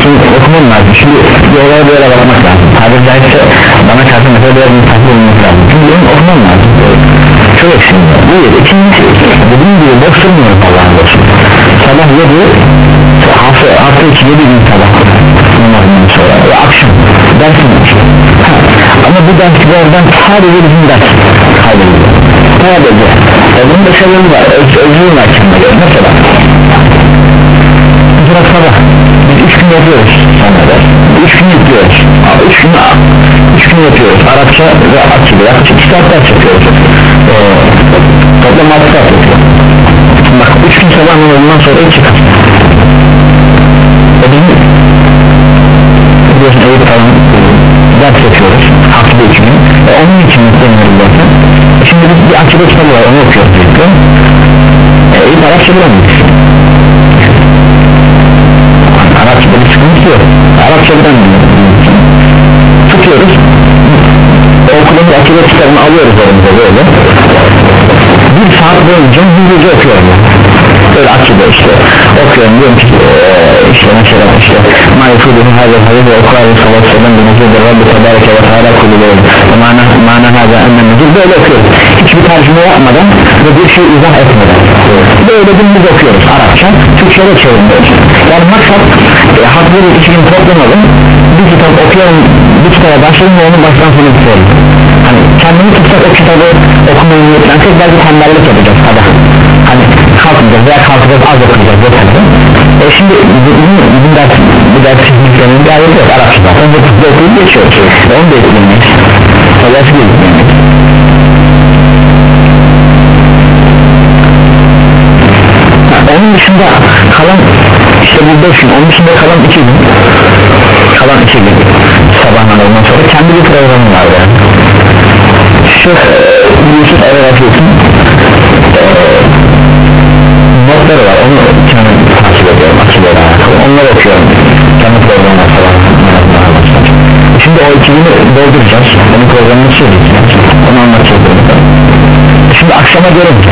Şimdi okumam lazım. Şimdi bir olaya böyle bağlamak lazım. Tabiri caizse bana karşı mesela böyle bir takip olmak lazım. Çünkü benim okumam lazım. Çok eksiğim var bu ikincisi dediğim gibi boş durmuyorum Allah'ın olsun sabah 7 hafta, hafta içi 7 gün sabah namazından sonra ve akşam Ha, ama bu derslerden sadece bizim ders kaydediyor. Sadece. E bunun da sebebi var. Öz, özlüğün var kendine göre mesela. Mesela sabah. Biz 3 gün yapıyoruz sonra ders. 3 gün yapıyoruz. 3 gün 3 gün yapıyoruz. Arapça ve Akçı'da yaklaşık 2 saat ders yapıyoruz. Ee, toplam 6 saat yapıyor bak 3 gün sabah namazından sonra 2 saat. E bizim biliyorsun Eyüp falan ders yapıyoruz haftada 2 gün. E onun için mutluyum zaten e şimdi biz bir Akçı'da kitabı var onu okuyoruz birlikte. E, Eyüp Arapça bilemeyiz Arapçada bir sıkıntı yok Arapça bilen tutuyoruz. Okulun akide kitabını alıyoruz elimize böyle. Bir saat boyunca İngilizce okuyorum böyle akide işte okuyorum diyorum ki işte mesela işte ma yufuduhu hâze hâze ve sallallahu aleyhi ve sellem binezirde Rabbi tebareke ve teala kulü böyle. Mana, mana hâze emme nezir böyle okuyoruz. Hiçbir tercüme yapmadan ve bir şey izah etmeden. Böyle dümdüz okuyoruz Arapça Türkçe'de çevirmiyoruz yani maksat e, hakları iki gün toplamalım bir kitap okuyalım bir kitaba başlayalım ve onu baştan sona bitirelim hani kendini tutsak o kitabı okumayı niyetlensek belki tembellik yapacağız sabah kalkmayacağız veya kalkacağız az okuyacağız yeter e şimdi bu, bu ders bu ders hizmetlerinin bir ayeti yok Arapça zaten bu kızda okuyup geçiyoruz e, onu da Allah'ı da etkilemeyiz onun dışında kalan işte bu 5 gün onun dışında kalan 2 gün. Kalan 2 gün. Sabah namazından sonra kendi bir programı var yani. Şeyh Yusuf Arafet'in notları var onu kendim takip ediyorum akıl alakalı onları okuyorum. Kendi programına falan şimdi o iki günü dolduracağız. Onun programını söyleyeceğiz onu anlatacağız şimdi akşama gelince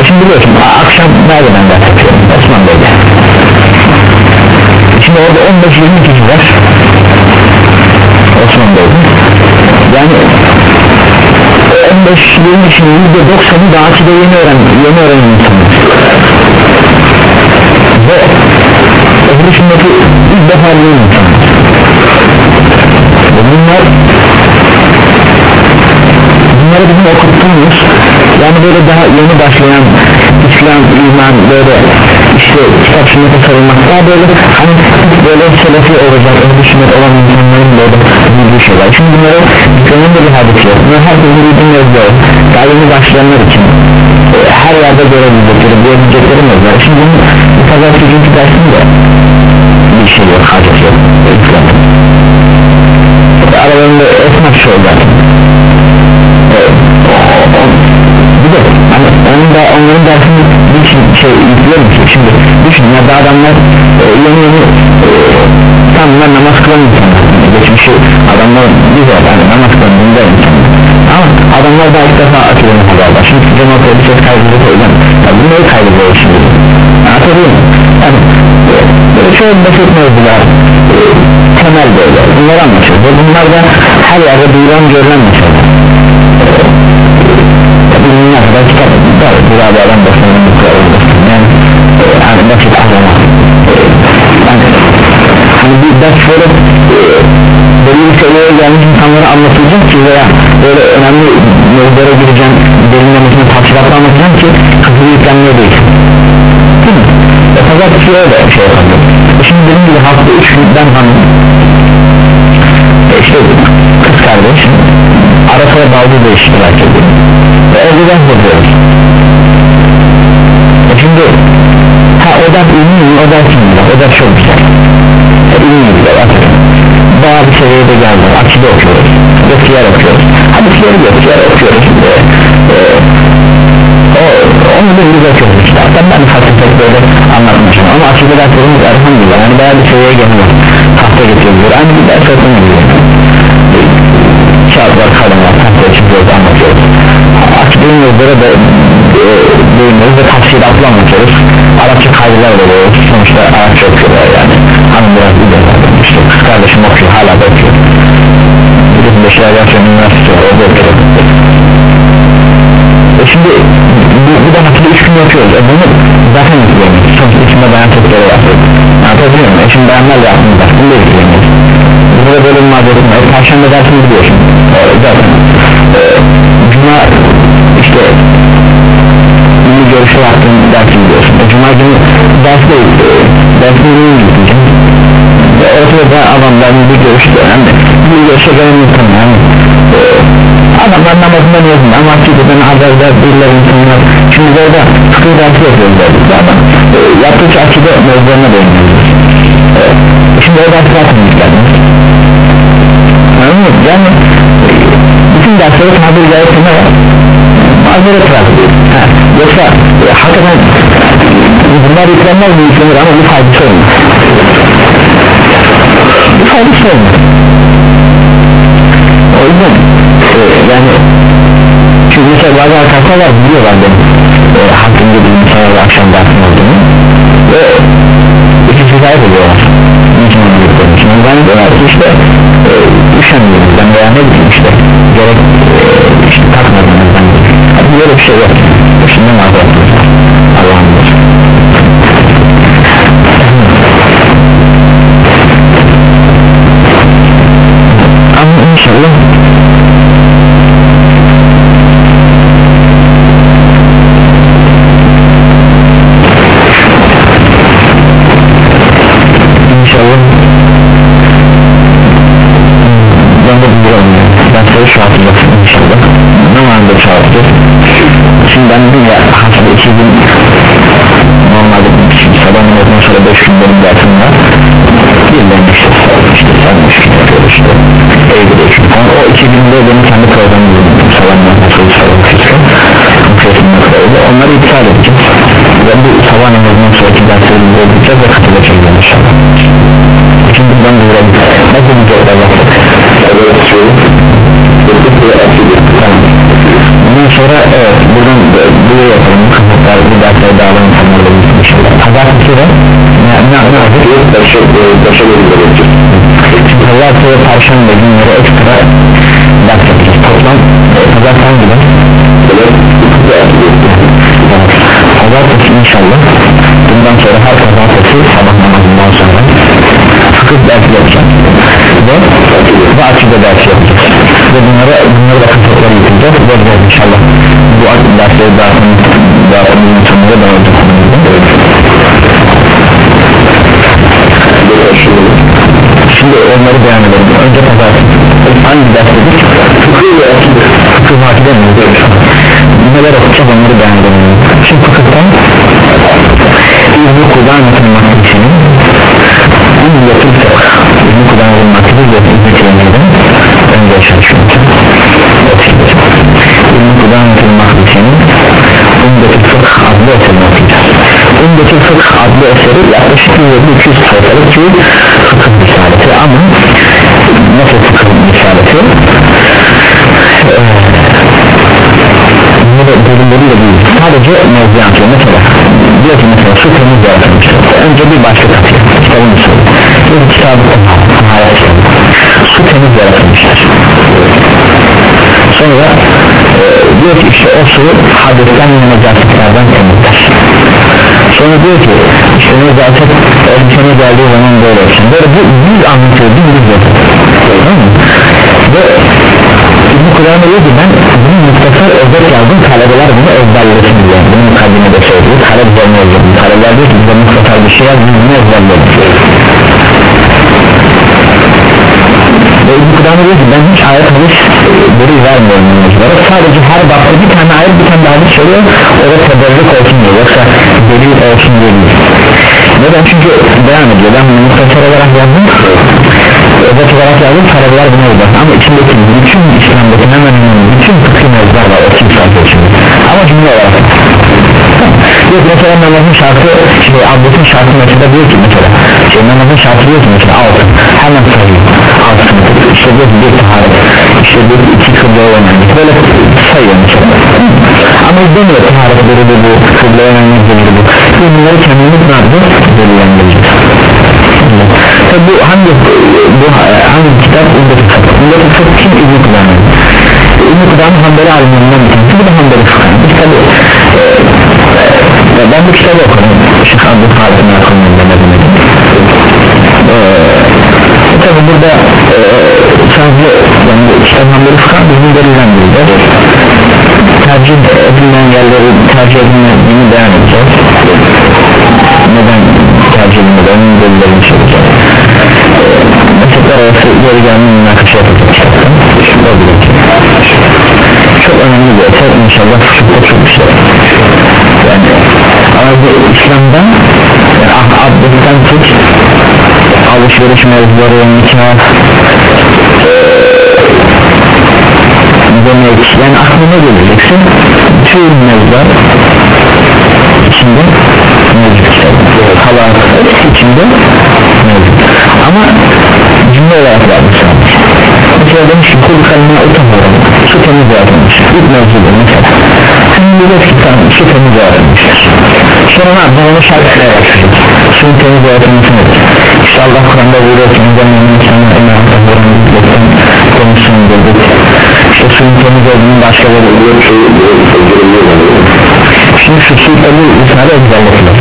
e şimdi biliyorsun akşam nerede ben ders yapıyorum Osman Bey'de şimdi orada 15-20 kişi var. Osman Bey'de yani 15-20 kişinin %90'ı daha ki de yeni öğren yeni öğrenen ehli sünneti ilk defa bunlar bunları bizim okuttuğumuz yani böyle daha yeni başlayan İslam, iman böyle işte kitap sünnete sarılmak daha böyle hani böyle selefi olacak ehli sünnet olan insanların böyle bildiği şeyler. Şimdi bunları gönlün de bir hadis yok. Bunlar herkesin bildiğin yazıyor. Daha yeni başlayanlar için. E, her yerde görebilecekleri görebilecekleri mezar şimdi bunun bu pazar günkü dersinde bir şey yok hadis yok aralarında esnaf şey zaten bir de hani onların dersini bir için şey yükliyorum ki şimdi düşün ya da adamlar e, yeni yeni e, tam bunlar namaz kılan insanlar geçmişi adamlar güzel yani namaz kılan bunda insanlar ama adamlar da ilk defa akılını haberler. Şimdi cemaat bir ses kaydediyor hocam ya bunları kaydediyor şimdi anlatabiliyor muyum yani böyle çok basit mevzular temel böyle. Bunları anlatıyor. Ve bunlar da her yerde duyulan görülen mesela bunun kadar kitap. Da burada adam basının yani hani basit azama yani hani bir ders böyle belli bir seviyeye gelmiş insanlara anlatılacak ki veya böyle önemli mevzulere gireceğim derinlemesine tafsilatla anlatacağım ki hızlı yüklenmeye değil değil E öyle bir şey yapalım şimdi dediğim gibi hafta 3 günden hanım e işte kız kardeş ara sıra bazı da iştirak ediyor ve evde ders yapıyoruz e şimdi ha o ilmi mi o ders ilmi o ders çok güzel. E, ilmi güzel atıyorum daha bir seviyede geldi akide okuyoruz. Ve okuyoruz. Hadisleri siyer okuyoruz. E, e, o, onu da okuyoruz işte ben ben fakir böyle anlatmışım. Ama akide derslerimiz elhamdülillah. Yani bayağı bir seviyeye geliyor. Tahta getiriyor. Aynı bir ders okumuyor kağıtlar kalınlar tahta böyle anlatıyoruz akidenin yolları da e, değiniyoruz ve tafsilatlı anlatıyoruz. Arapça kaydılar veriyoruz sonuçta Arapça okuyorlar yani. Hanım biraz bir dönem işte kız kardeşim okuyor hala da okuyor. Bizim de şeyler yapıyorum üniversite orada okuyor e şimdi bu, bu da haftada 3 gün yapıyoruz. E bunu zaten yükleyemeyiz sonuçta içinde bayan çocukları yaptık anlatabiliyor muyum? e şimdi bayanlarla yaptığımız ders bunu da yükleyemeyiz burada böyle bir mazeretim var. E, perşembe dersini biliyorsun e, zaten e, cuma işte milli görüşü yaptığım dersi biliyorsun e, cuma günü derste e, gideceğim ve ortada adamlar milli görüşü önemli. Milli görüşe gelen insan yani e, adamlar namazından yazın ama akideden azarlar değiller insanlar şimdi orada fıkıh dersi yapıyoruz derdi ama e, yaptıkça akide mevzularına değiniyoruz e, şimdi o dersi zaten yüklediniz anladın yani e, bütün dersleri tabiri caizse ne var? mazeret yoksa e, hakikaten bunlar yüklenmez mi? Yüklenir ama bir faydası olmaz. Bir faydası olmaz. O yüzden yani çünkü mesela bazı arkadaşlar var biliyorlar benim e, hakkında bir insanlarla akşam dersim olduğunu ve ikisi sahip oluyorlar. Niçin yükledim şimdi ben diyorlar ki işte e, üşenmiyorum. Ben veya ne bileyim işte gerek e, işte Hadi böyle bir şey yok. Şimdi mazeret Allah'ım çağırdı şimdi ben dedim ya haftada iki gün normalde şimdi sabah namazından sonra beş gün benim dersim var. İşte işte sen üç gün yapıyoruz işte evde üç gün. Falan o iki günde benim kendi programı buldum sabah namazından sonra sabah fiskal onları iptal edeceğiz ve bu sabah namazından sonraki dersleri bulacağız ve katılacağız inşallah. Şimdi duyuralım nasıl bir zorda baktık tamam bundan sonra evet buradan buraya yapalım. Kapatlar bu dersleri dağılalım insanlarla birlikte inşallah pazartesi de ne yaptık pazartesi ve perşembe günleri ekstra ders yapacağız. Toplam pazartesi hangi gün? pazartesi inşallah. Bundan sonra her pazartesi sabah namazından sonra fıkıh dersi yapacağız ve ve akide dersi yapacağız ve bunlara bunları da kasıtları yıkayacağız vereceğiz inşallah bu dersleri dağıtım dağıtım insanlara da olacak şimdi onları beyan edelim. Önce pazartesi hangi ders dedik? Fıkıh ve akide mi? Neler okuyacağız onları beyan edelim. Şimdi fıkıhtan İbn-i maddesinin Fıkh İbn-i Kudamet'in maddesi ve İbn-i Teymiye'den önce çalışıyorum İbn-i Kudamet'in maddesinin Ümmiyetin fıkh adlı eserini okuyacağız Ümmiyetin fıkh adlı eseri yaklaşık 200 sayfalık bir fıkıh risaleti ama nasıl fıkıh risaleti ee, bölümleriyle değil sadece mevzi atıyor mesela diyor ki mesela su temiz yaratılmıştır önce bir başlık atıyor kitabın usulü bir kitabı hayat su temiz yaratılmıştır. Sonra e, diyor ki işte o su hadesten ve necasetlerden sonra diyor ki işte necaset elbisene geldiği zaman böyle olsun. Böyle bu düz anlatıyor düz düz yapıyor ve İbn-i Kur'an'a diyor ben bunu muhtasar özet yazdım talebeler bunu ezberlesin diye bunu mukaddime de söylüyor talep üzerine yazdım talebeler diyor ki bize muhtasar bir şey yaz biz bunu ezberledik ve İbn-i Kur'an'a diyor ben hiç ayet hadis biri vermiyorum. Bunlara sadece her bakta bir tane ayet bir tane hadis söylüyor o da teberrük olsun diye yoksa delil olsun değil neden? Çünkü devam ediyor. Ben bunu muhtasar olarak yazdım özet olarak yazdım talebeler bunu yazdı ama içindeki bütün İslam'daki hemen hemen bütün fıkhi mevzular var 30 sayfa içinde ama cümle olarak. Yok mesela namazın şartı şey abdestin şartı mesela diyor ki mesela şey namazın şartı diyor ki mesela altı hemen sayıyor altı işte diyor ki bir taharet işte bir iki kıbleye yönelmek böyle sayıyor mesela. Ama demiyor taharet belirli bu kıbleye yönelmek belirli bu. Bunları kendimiz ne yapacağız? Belirlendireceğiz Tabi bu hangi bu hangi kitap ümmet fıkıh ümmet fıkıh kim İbn Kudam'ın İbn Kudam'ın Hanbeli alimlerinden bir tanesi. Bu da Hanbeli fıkıh biz tabi e, ben bu kitabı okudum. Şeyh Abdülkadir'in akımında ne demek? Tabi burada e, sadece yani kitap Hanbeli fıkıh bizim delillendireceğiz tercih edilen yerleri tercih edilmediğini beyan edeceğiz. Neden tercih edilmedi? Onun delillerini söyleyeceğiz meslekler arası geri gelme münakaşa yapacağız çok önemli bir eser. İnşallah çok çok güzel. Yani ama bu İslam'dan yani ah, abdestten tut alışveriş mevzuları nikah demek yani aklına geleceksin. Tüm mevzular içinde mevcut. Halak içinde mevcut. Ama cümle olarak yapmışlar mesela demiş ki kul kalma utanmıyorum su temiz yaratılmış ilk mevzudur mesela. Sen biliriz ki tam su temiz yaratılmıştır sonra ne yapacağım onu şarkıya başlayacağız suyun temiz yaratılması nedir işte Allah Kur'an'da buyuruyor ki Müzemmenin sana emeğe tahırın yoktan konuşsun dedik işte suyun temiz olduğunu başkaları oluyor şimdi şu su tabi risale özellikler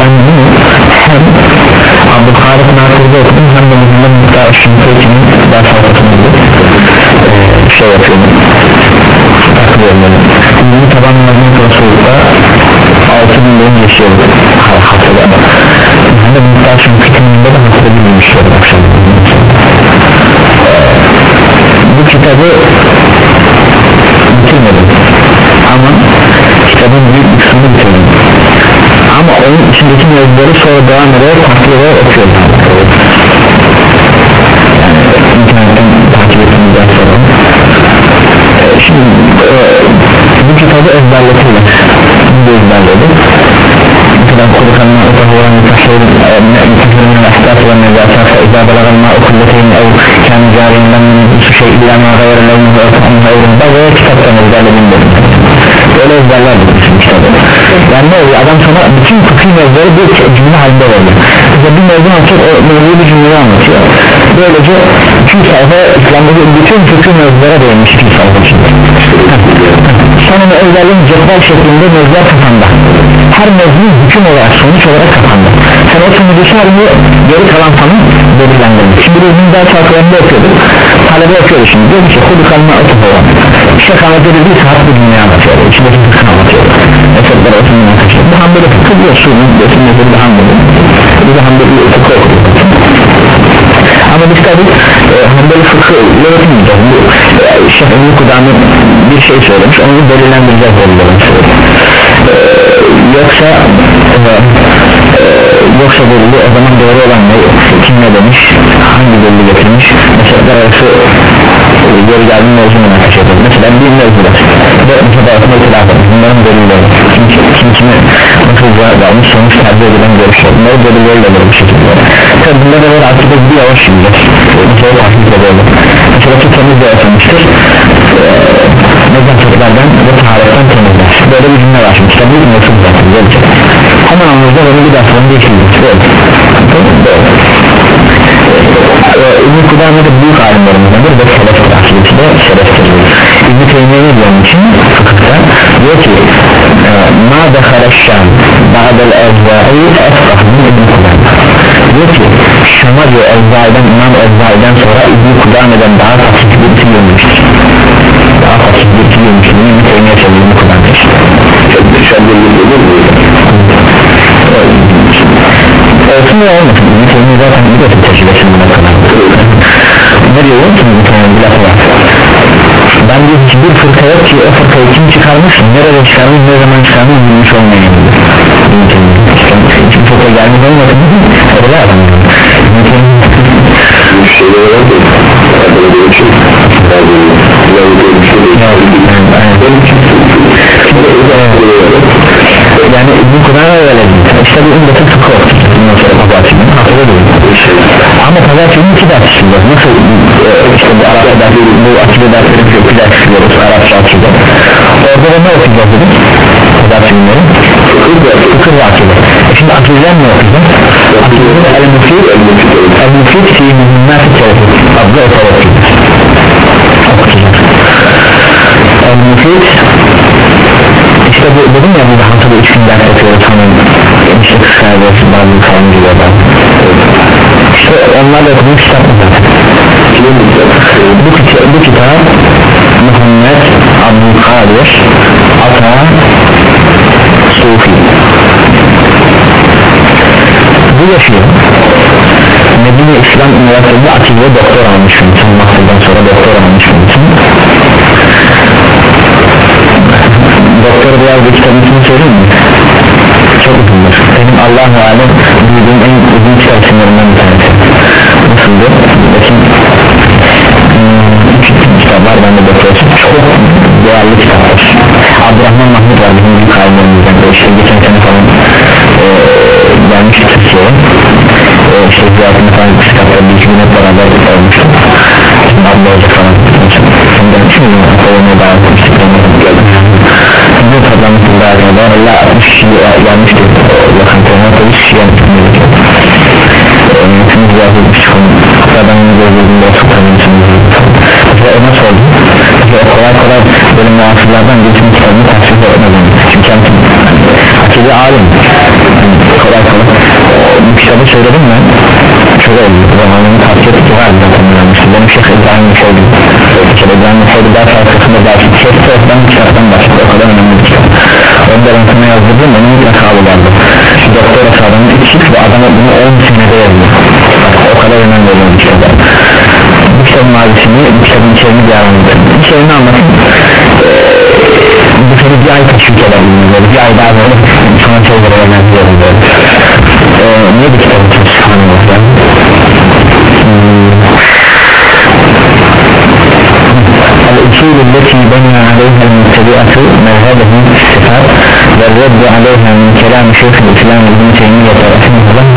ben bunu hem Abdülkarik Nakır'da okudum hem de Muhammed Muhtar Şimşek'in ders halkasında ee, şey yapıyorum. Takılıyorum böyle. Bunu tabanlarının Resul'da 6 bin boyunca yaşıyorum. Haftada hem de Muhtar Şimşek'in de haftada bir gün yaşıyorum akşam. Bu kitabı bitirmedim. Ama kitabın büyük bir kısmını bitirdim ama onun içindeki mevzuları sonra devam ederek takip ederek okuyoruz yani internetten takip ettiğimizden ee, sonra şimdi e, bu kitabı ezberletiyle bunu ezberledim. Kadar kurukan ma'uta huve mutahhirin mutahhirin aslat ve nezakat fe izâ belagan ma'ukulletin ev kâni carinden min su şey illâ ma gayre levni ve ta'ın gayrin ve kitaptan ezberledim dedim öyle ezberler kitabı. Yani ne oluyor? Adam sana bütün fıkıh mevzuları bir cümle halinde veriyor. Mesela bir mevzu anlatıyor o mevzuyu bir cümleyi anlatıyor. Böylece iki sayfa İslam'daki bütün fıkıh mevzulara değinmiş iki sayfa içinde. Sen onu ezberleyin cetvel şeklinde mevzular kafanda her mevzu hüküm olarak sonuç olarak kafanda sen o sonucu harbi geri kalan sana belirlendirmek şimdi biz bunu daha çalkalarında okuyorduk. Talebe okuyordu şimdi. Diyor ki hudu kalma atıp olan şey anlatıyor bir saat bir dünya anlatıyor. İçindeki fıkhı anlatıyor. Mesela oturma arkadaşlar bu hamdeli fıkhı diyor suyun desinmesi bir hamdeli bir de hamdeli fıkhı okuyor ama biz tabi e, Hanbeli fıkhı öğretmeyeceğiz bu e, Şeyh bir şey söylemiş onu belirlendireceğiz belirlerini e, yoksa e, e, yoksa belirli o zaman doğru olan ne kim ne demiş hangi belli getirmiş? Mesela arası e, geri geldi mevzunu münakaşa ediyor mesela bir mevzu ve mesela arasında itilaf etmiş bunların belirleri kim, kim kime nasıl cevap vermiş sonuç tercih edilen görüşler bunları belirleriyle böyle bir şekilde. Tabi bunları böyle artık bir yavaş yiyeceğiz mesela takip edelim mesela ki temiz de yapılmıştır mezatlıklardan ve taharetten temizler. Böyle bir cümle var şimdi. Kitabı nasıl zaten. Gelecek hemen anımızda bunu bir daha sonra geçirdik böyle İbn-i Kudame de büyük alimlerimizdendir ve selef takipçi de seleftir İbn-i Teymiye ne diyor için? Fıkıhta diyor ki ma dekhala şam ba'del evzai efkah min İbn-i Kudame diyor ki Şam'a diyor Evzai'den İmam Evzai'den sonra İbn-i Kudame'den daha fasih birisi görmüştür? Daha fasih birisi görmüştür İbn-i Teymiye söylüyor İbn-i Kudame olsun ya olmasın. Teymiye zaten bir de tecrübesini buna kadar. Ne diyor Teymiye bir lafı var. Ben diyor hiçbir fırka yok ki o fırkayı kim çıkarmış nerede çıkarmış ne zaman çıkarmış bilmiş olmayın hiçbir fırka gelmiş olmasın öyle adam. Yani İbn ümdeti fıkı okutur pazartesi haftada değil ama pazartesi iki ders işliyoruz nasıl e, işte bu Arapça dersi bu akide dersleri bir ders işliyoruz Arapça akide orada da ne okuyacağız dedik pazartesi günleri. Fıkıh ve akide. E şimdi akideden ne okuyacağız? Akideden el-mufid. El-mufid fi mühimmat-ı tevhid adlı okuyacağız okuyacağız. El-mufid işte bu, dedim ya burada haftada üç gün ders yapıyoruz hanım işte kıskaydı bazı falan gibi adam işte onlarla okuduğum kitap mı bu, kitap, bu kitap Muhammed Abdülkadir Ata Sufi. Bu yaşıyor. Medine İslam Üniversitesi'nde akide doktor almış Son masterdan sonra doktor almış doktor biraz bir kitabın ismini söyleyeyim mi? çok uzundur. Benim Allah'u alem duyduğum en uzun kitap isimlerinden bir tanesi. Nasıldı? bakayım. Hmm, kitap var. Bende doktor çok değerli kitaplar. Abdurrahman Mahmut var bizim büyük alimlerimizden. İşte geçen sene falan e, gelmişti Türkiye'ye. E, işte ziyaretinde falan kitaplar bir iki gün beraber olmuştum şimdi hoca falan şimdi kolonaya davet etmiştik bu önce ben Allah 60 kişi gelmişti lokantaya 30 kişi gelmiştim Yönetimi ziyaret etmiştik Adam gözlerinde oturtamışsınız Mesela o nasıl oldu? Mesela o kolay kolay böyle muhafızlardan geçim kitabını tasvip etmeden Çünkü kendisi akide alim. Kolay kolay. Bu kitabı söyledim ben Çok oldu. Zamanını tavsiye etti var zaten Benim Şeyh İbrahim Müşevdi Şeyh İbrahim Müşevdi daha fazlasında daha Şeyh Sef'den kitaptan başladı. O kadar önemli bir kitap. Onu da rantına yazdırdım onu mutlaka alırlardı Doktor Asada'nın içi bu adama bunu 10 senede yazıyor o kadar önemli olan bir kitap. Bu kitabın mazisini bu kitabın içeriğini anlatayım. İçeriğini anlatayım bu seni bir ay teşvik edebilirim bir ay daha böyle sana şeylere önemliyorum böyle ee, niye bir kitabın için subhanallah الأصول التي بنى عليها المبتدئة مذهبه في الصفات والرد عليها من كلام شيخ الإسلام ابن تيمية رحمه الله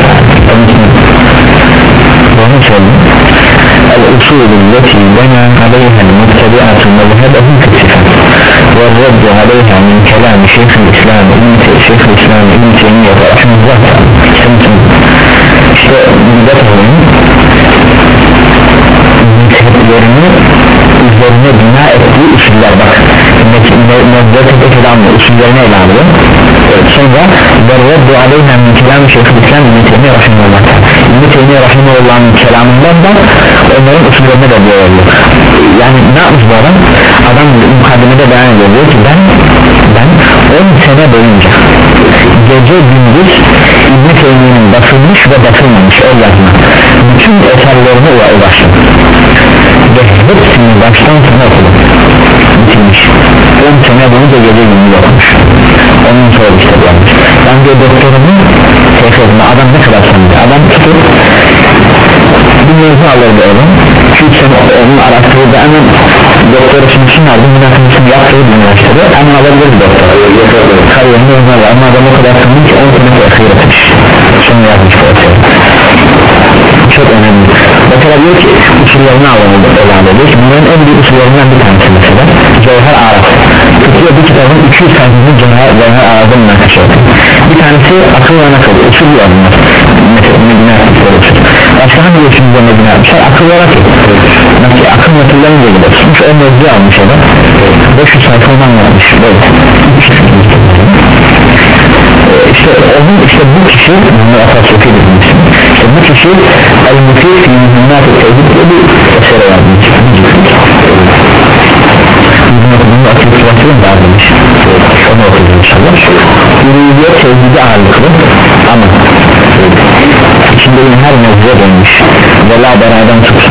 الأصول التي بنى عليها المبتدئة مذهبه في الصفات والرد عليها من كلام شيخ الإسلام ابن شيخ الإسلام ابن تيمية رحمه الله işte müddet mezheplerini üzerine bina ettiği usuller bak mezhepte kelamı usullerine ele alıyor sonra verreddu aleyna min kelam şeyh İslam İbn Teymiye Rahimullah İbn Teymiye Rahimullah'ın kelamından da onların usullerine de diyorlar yani ne yapmış bu adam? Adam mukaddemede beyan ediyor. Diyor ki ben ben 10 sene boyunca gece gündüz İbn Teymiye'nin basılmış ve basılmamış o yazma bütün eserlerine ulaştım. Ve hepsini baştan sona okudum. Bitirmiş. 10 sene boyunca gece gündüz okumuş. Onun sonra işte yapmış ben de doktorumu tefsirime adam ne kadar sandı adam tutup bir mevzu alırdı oğlum. 2-3 sene onun araştırdı hemen doktor için için aldı münakamasını yaptığı bir üniversitede hemen alabilir doktor. Kariyerini önler ama adam o kadar sandı ki 10 sene akıyır etmiş sonra yazmış bu çok önemli. Mesela diyor ki usullerini alalım ele diyor ki bunların en büyük usullerinden bir tanesi mesela Cevher Arap. Tutuyor bir kitabın 200 sayfasını Cevher, Cevher münakaşa bir tanesi akıl ve nakıl usul yazmış mesela usul başka hangi usulde Medine yapmışlar akıl ve nakıl nasıl akıl nakıllarınca gider çünkü o mevzu almış adam. 500 sayfa ondan yapmış böyle işte onun işte bu kişi bunu Atatürk'e demiş işte bu kişi el-mufir fi mühimmat-ı tevhid diye bir esere yazmış Atatürk'e başlayalım daha demiş. Onu okudum inşallah. Ürüyüye tevhidi ağırlıklı. Ama içinde yine her mevzuya dönmüş. Vela beraber tut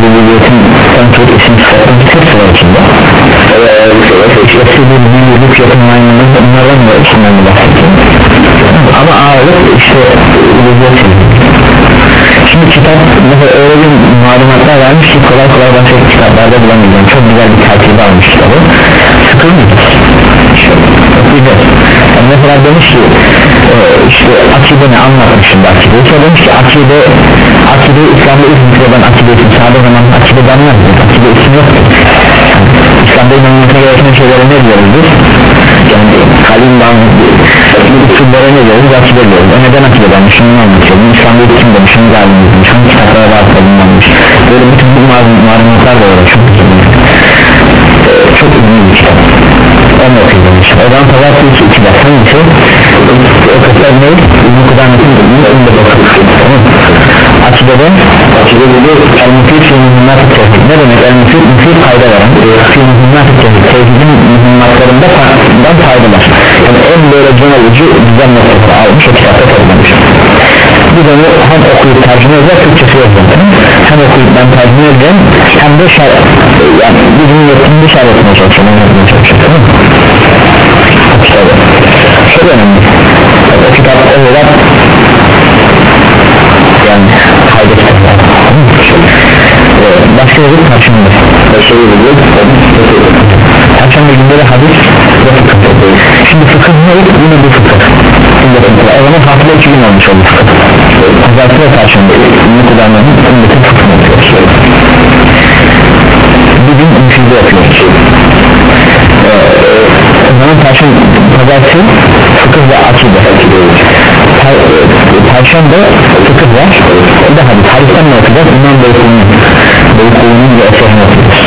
Zülüyetin kontrol isim sıfatın hepsi var içinde. İşte sivil, büyülük, yakın maymunluk bunlardan da içinden bahsettim. Ama ağırlık işte zülüyetin şimdi kitap mesela öyle bir malumatlar vermiş ki kolay kolay başka kitaplarda bulamayacağım. Çok güzel bir tertibi almış kitabı sıkılmayacağız okuyacağız Eğer demiş ki e, işte akide ne anlatmış şimdi akide. İse demiş ki akide akide İslam'da ilk zikreden akide için sağda zaman akide denmez. Akide isim yoktur İslam'da inanılmasına gereken şeylere ne diyoruz biz? Yani kalim bağlı usullere ne diyoruz? Akide diyoruz. O neden akide denmiş? Şunu anlatıyor. Bunu İslam'da ilk kim demiş. Hangi alim demiş? Hangi kitaplara var bulunmamış böyle bütün bu malumatlar da var. Çok güzel çok ünlü bir kitap onu okuyacağım işte o zaman pazartesi iki ders hangisi o kıslar ne? Ünlü kudametin ünlü ünlü tamam. Akidede Akidede El-Müfid fi mühimmat-ı Ne demek El-Müfid? Müfid fayda veren. Fi mühimmat-ı tevhid. Tevhidin mühimmatlarında faydadan faydalar. Yani en böyle genel ucu güzel almış o kitapta toplamış biz onu hem okuyup tercüme edeceğiz Türkçesi yazdım hem okuyup ben tercüme edeceğim hem de şer yani bizim yetimde şer etmeye çalışıyorum. Anlatmaya mı? Kitabı çok önemli o kitap o kadar yani fayda kitaplar başka bir tartışmalı Perşembe günleri hadis ve fıkıh Şimdi fıkıh ne? Yine bu fıkıh? O zaman haftada iki gün olmuş oldu fıkıh. Pazartesi ve Perşembe Ünlü kullanmanın ümmetin fıkhını yapıyoruz Bir gün ümkünde yapıyoruz. Ee, O zaman Perşembe Pazartesi fıkıh ve akide Per, Perşembe fıkıh var. Bir de hadis Hadisten ne okuyacağız? İmam Beykun'un Beykun'un ve eserini okuyacağız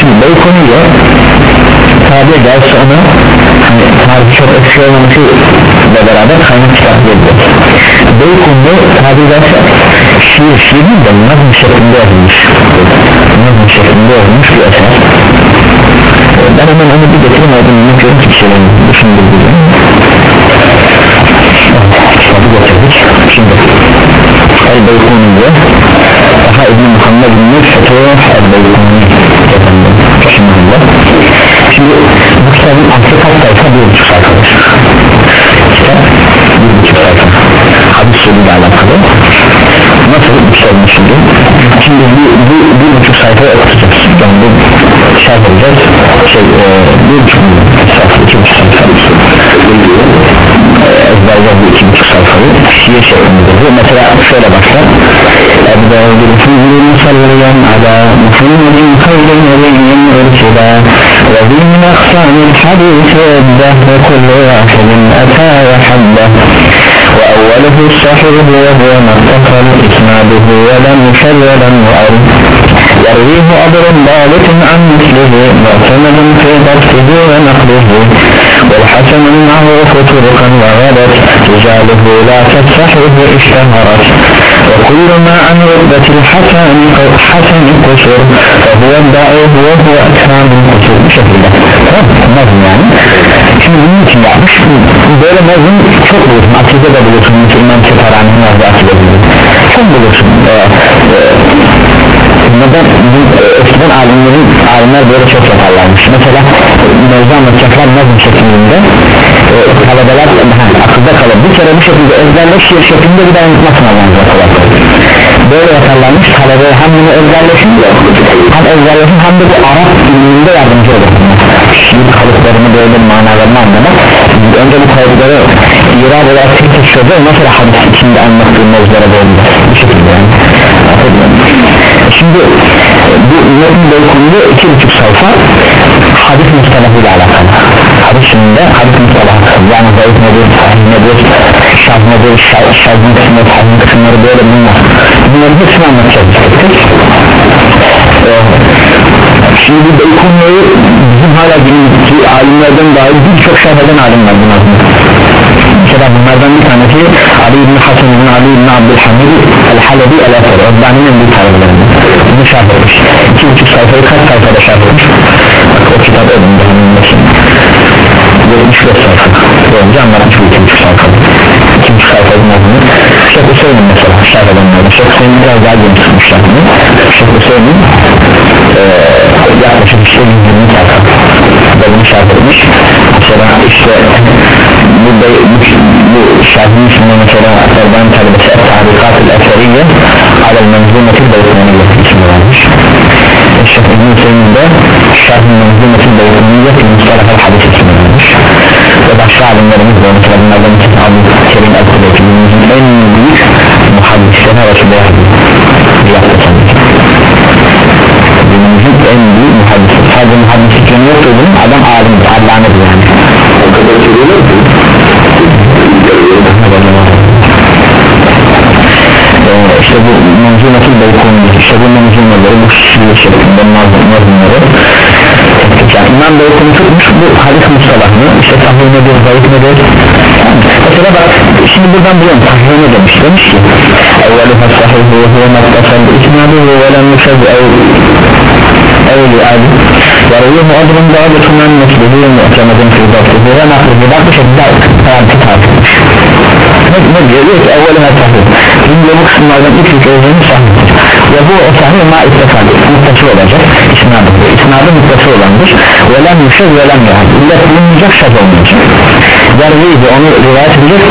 Şimdi Beykun'uyla tabiri caizse onu hani tarihi çok eski olmaması ile beraber kaynak çıkartılıyor Beykun'da tabiri caizse şiir şiir değil de nazım şeklinde yazılmış. Nazım şeklinde yazılmış bir eser. Ben hemen onu bir getireyim oradan unutuyorum ki şeylerin düşündürdüğüm kitabı getirdik. Şimdi El-Beykuni'ye daha İbn Muhammed bin Fetuh El-Beykuni efendim Bismillah Şimdi bu kitabın aslı kaç sayfa? Bir buçuk sayfadır Kitap bir buçuk sayfa Hadis yoluyla alakalı Nasıl yükseldi şimdi? Şimdi bu, bu bir buçuk sayfa okutacağız Yani bu şart olacağız Şey e, bir buçuk sayfa, iki buçuk sayfa Ezberler bu iki buçuk sayfayı Şiir şeklinde bu Mesela şöyle başlar Ebu Dağ'ın sallallahu aleyhi ve sellem Ala Muhammed'in kavlen ve yeni ölçüde من أقسام الحديث الدهر كل واحد أتى وحده. وأوله الصحيح وهو ما اتصل إسناده ولم ولم يعرف. يرويه أمر ضابط عن مثله معتمد في ضبطه ونقله. والحسن المعروف طرقا وغدت رجاله لا تتصحه اشتهرت وكل ما عن رتبة الحسن حسن قصر فهو الضعيف وهو أكثر من قصر بشكل nazım yani şimdi bunun için yapmış böyle nazım çok bulursun akide de bulursun Müslüman Seferani'nin yazdığı akide bulursun çok bulursun ee, e, neden? Eskiden alimlerin alimler böyle çok yaparlarmış. Mesela mevzu anlatacaklar nazım şeklinde. E, talebeler akılda kalır. Bir kere bu şekilde ezberleşiyor şeklinde bir daha unutma sınavlanacak böyle yaparlarmış. Talebe hem bunu ezberleşin hem ezberleşin hem de bu Arap dilinde yardımcı olur şiir kalıplarını böyle manalarını anlamak. Önce bu kalıpları irab olarak tek tek çözüyor mesela hadis içinde anlattığı mevzulara böyle bu şekilde yani. Şimdi bu metin böyle konuda iki buçuk sayfa hadis mustalahıyla alakalı hadis şimdi hadis mustalahı yani zayıf nedir, sahih nedir, şaz nedir, şazın kısımları, sahih kısımları böyle bunlar. Bunların hepsini anlatacağız şimdi Beykunlu'yu bizim hala günümüzdeki alimlerden dahil birçok şerh eden alim var bunlar mesela bunlardan bir tanesi Ali İbni Hasan İbni Ali İbni Abdülhamid El-Halebi El-Efer Rabbani'nin en büyük talebelerinden bunu şerh etmiş. İki buçuk sayfayı kaç sayfada şerh etmiş? Bak o kitap önünde 74 sayfa boyunca anlatmış bu iki buçuk sayfada iki buçuk sayfanın adını Şeyh Hüseyin mesela. Şerh edenlerden Şeyh Hüseyin biraz daha geniş tutmuşlar bunu Şeyh Hüseyin'in ee, yaklaşık işte 120 sayfa şerh etmiş mesela işte bu, bu, bu şerhin isminde mesela Erdoğan talebesi Tarikat-ül Eseriye Alel Menzumeti Beytmaniye ismi varmış Şeyh İbn Hüseyin'in de Şerhin Menzumeti Beytmaniye Fi Mustalahal Hadis ismi varmış ve başka alimlerimiz de mesela bunlardan için Abu Kerim El-Kuleyti günümüzün en büyük muhaddisleri arasında günümüzün en büyük muhaddisi. Sadece muhaddisliğini yok dedim adam alimdir allamedir yani. O kadar söylüyorlar ki. İşte bu manzumatul beykuni işte bu manzumaları bu şiir şeklinde manzumları yani İmam Beykuni tutmuş bu hadis mustalahını işte sahih nedir zayıf nedir mesela bak şimdi buradan buluyorum sahih ne demiş? Demiş ki evveluha sahihi ve huve maktasal isnaduhu ve yuşad ev evli ali yarıyuhu adrun dağdatun en meslehi muhtemedin fi dağdatı ve naklihi bak bu şekilde hayatı tartışmış ne, ne diyor diyor ki evveluha sahih şimdi bu kısımlardan ilk özünü sahihtir ve bu o sahih ma ittifal muttası olacak. İsnadı isnadı muttası olandır. Ve lem yuşad ve lem yahad illet bulunmayacak şart olmayacak. Yarıydı onu rivayet edecek.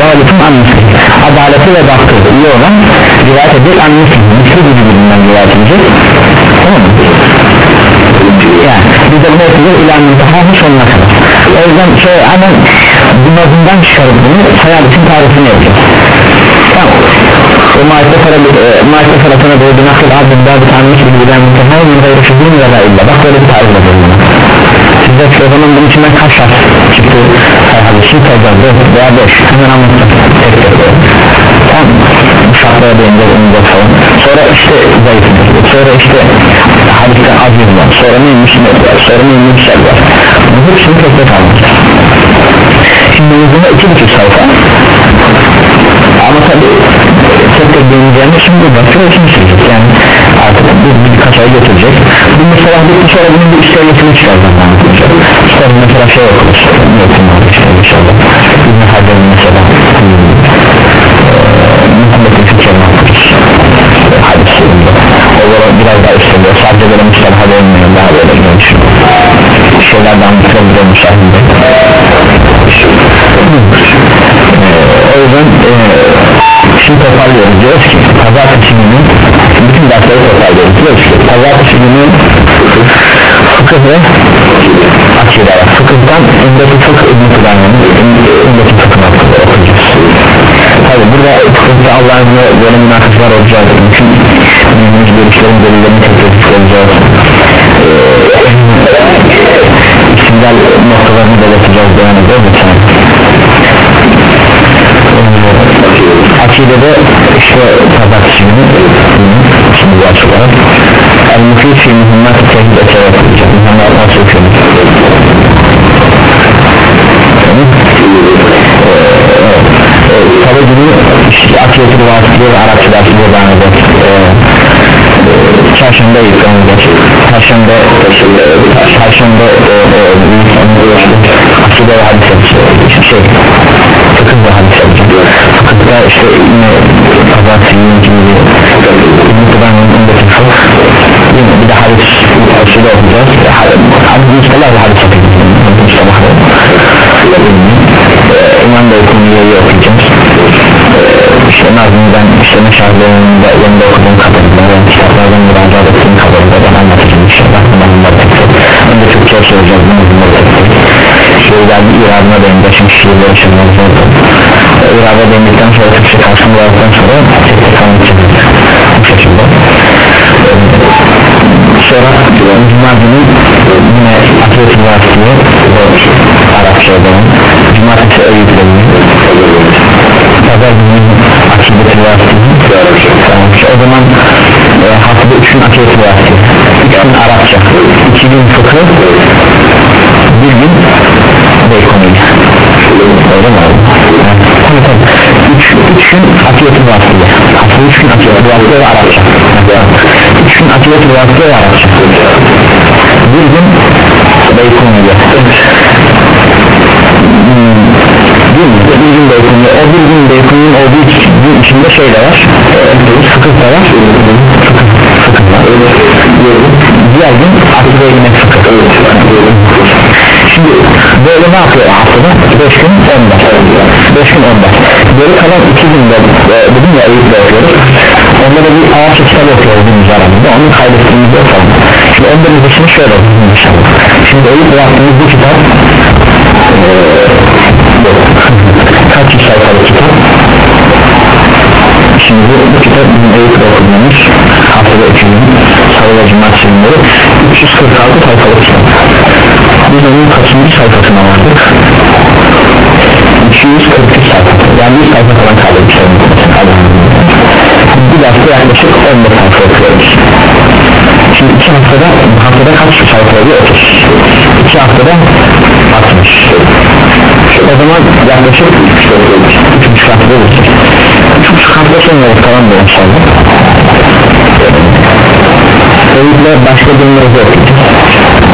Dağdatun en meslehi adaleti ve baktı iyi olan rivayet edecek. En meslehi misli gibi birinden rivayet edecek. Tamam mı? yani biz de bunu yapıyoruz ilan müntahanın sonuna kadar. O yüzden şey hemen bu nazımdan çıkarıp bunu hayal için tarifini yapacağız tamam. O maaşta tarafına doğru bir nakil adında bir tanesi bir bilen müntahanın bir gayrı şüphün ve la illa bak böyle bir tarif yapıyorum sizde o zaman bunun içinden kaç şart çıktı? Hadisi sayacağız 4 veya 5 hemen anlatacağız tek tek tamam. Bu şartlara değineceğiz onu falan sonra işte zayıf sonra işte hadisten aziz var. Sonra neymiş ne var? Sonra neymiş şey var? Bu hepsini tek tek anlatacağız şimdi uzunluğu iki buçuk sayfa. Ama tabi tek tek değineceğimiz şimdi şöyle için sürecek yani artık bu birkaç ay götürecek. Bu mesela bitti sonra bunun bir işlevletini çıkaracağım sonra mesela şey okuruz ne okumam işte inşallah. İbn Hacer'in mesela Muhammed'in fikirlerini okuruz hadis yılında onlara biraz daha istemiyor sadece böyle müsaade olmuyor daha böyle genç. Şeyler de anlatılabilir müsaade o yüzden e, şimdi toparlıyoruz. Diyoruz ki pazartesi günü bütün dersleri toparlıyoruz. Diyoruz ki pazartesi günü fıkıh ve akide var. Fıkıhtan ündeki fıkıh İbn-i Kudan'ın ündeki fıkhını okuyacağız. Tabi burada fıkıhta Allah'ın böyle münakızlar olacak bütün bildiğimiz görüşlerin delillerini tekrar olacağız isimler noktalarını belirteceğiz beyan edeceğiz lütfen akidede işte günü şimdi bu açıklar el-mufid fi muhimmat ete yapılacak muhimmat nasıl hükümü salı günü işte akideti rivayetleri ve Arapça dersi devam edecek çarşamba yıkanacak perşembe perşembe akide ve hadis yapacak şey. Fıkıh ve hadis yapacak fıkıhta işte yine pazartesi yine gibi Kur'an'ın öndeki fıkh yine bir de hadis akide okuyacağız. Hadis mustalah ve hadis okuyacağız. Mustalah İmam Bey konuyu okuyacağız işte Nazmi'den işte Meşahlı'nın yanında okuduğum kadarıyla ve kitaplardan müracaat ettiğim kadarıyla ben anlatacağım inşallah. Bunları tek tek önce Türkçe soracağız bunları tek tek şiirler bir iradına değince şimdi şiirleri şimdi zordur irada değindikten sonra Türkçe karşımda aldıktan sonra tek tek anlatacağız bu şekilde. Sonra Cuma günü yine Atlet Üniversitesi'ye Arapça'ya devam Cumartesi Eyüp'le Pazar günü Akidet Üniversitesi o zaman e, haftada 3 gün Üniversitesi 3 gün Arapça 2 gün fıkıh 1 gün Beykonomi öyle mi abi? tabi tabi 3 gün Akidet Üniversitesi. Haftada 3 gün Akidet Üniversitesi ve Arapça. 3 gün 1 gün Beykonomi değil mi? Bir gün Beykonomi o bir gün Beykonomi'nin olduğu gün içinde şey de var. Fıkıh da var. Fıkıh, fıkıh var diğer gün akide yine fıkıh şimdi böyle ne yapıyor haftada? 5 gün 10 ders 5 gün 10 ders geri kalan 2 günde e, dedim ya Eyüp'le okuyoruz onda da bir Arapça kitap okuyoruz bizim aramızda. Onu kaydettiğimizde okalım şimdi onda müzesini şöyle inşallah. Şimdi Eyüp'le yaptığımız bu kitap kaç yüz sayfalık kitap? Şimdi bu, bu kitap bizim Eyüp'te haftada 3 gün salı 346 sayfalık kitap. Biz onun kaçıncı sayfasına vardık? 243 sayfa. Yani 100 sayfa falan kalmış bir şey derste yaklaşık 15 sayfa okuyoruz. Şimdi 2 haftada haftada kaç sayfa oluyor? 30 2 haftada 60 o zaman yaklaşık 3 haftada olur 3 hafta sonra falan da inşallah Öyle başka mevzu okuyacağız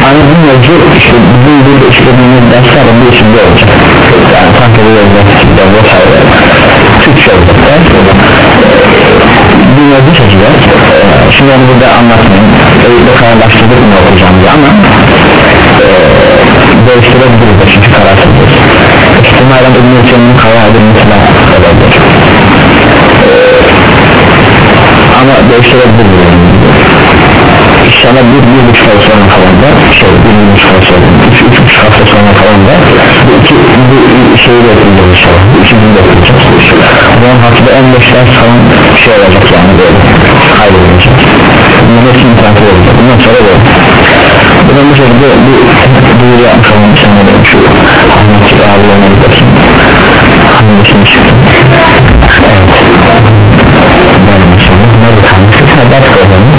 Ama bu mevzu işte bizim burada işlediğimiz dersler bu içinde olacak. Yani tankeri yazmak vesaire Türkçe olacak. Bir mevzu seçeceğiz Ee, Şimdi onu burada anlatmayayım. Öyle kararlaştırdık mı okuyacağımızı ama ee, Değiştirebiliriz de çünkü kararsızız İhtimalen İbn-i Hüseyin'in kavadı mesela olabilir. Ama değiştirebiliriz İnşallah bir, bir buçuk ay sonra falan da şey bir, bir buçuk ay sonra üç, üç buçuk hafta sonra falan da bu iki bu şeyi de okuyacağız inşallah. Bu ikisini de okuyacağız bu an haftada 15 ders falan şey olacak yani böyle kaydedilecek bunların hepsi internette olacak. Bundan sonra böyle bu şekilde bir duyuru yapmış sene benim şu Ahmet abilerine bir bakayım Hangisini çıktı? Evet. Ben inşallah nerede kalmıştı Sedat kazandı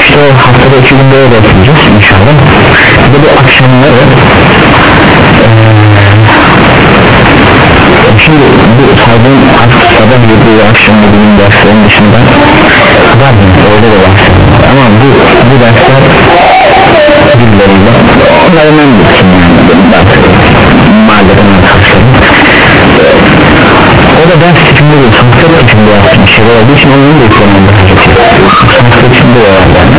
işte o haftada iki gün böyle okuyacağız inşallah. Bir de bu akşamları şimdi bu saydığım sabah yedi akşam yedi gün derslerin dışında var mı? Öyle de var ama bu bu dersler dilleriyle onların en bitsin yani. Benim mahalleden o da ders tipinde değil sanatlar tipinde yaptığım şey olduğu için onun da eklemem sanatlar tipinde de var yani.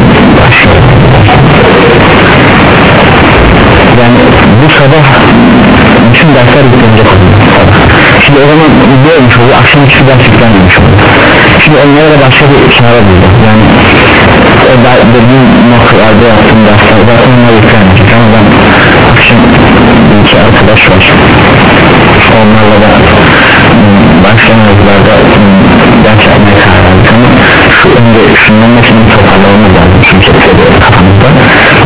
Bu sabah bütün dersler bitecek şimdi o zaman olmuş oluyor? Akşam hiçbir ders yüklenmemiş oluyor. Şimdi onlara da başka bir çare buldum. Yani o da dediğim noktalarda yaptığım dersler. Zaten yüklenmeyecek ama ben akşam iki arkadaş var. Onlarla da başka mevzularda ders yapmaya karar verdik ama şu önce şunların hepsini toparlamamız lazım. Çünkü hepsi kafamızda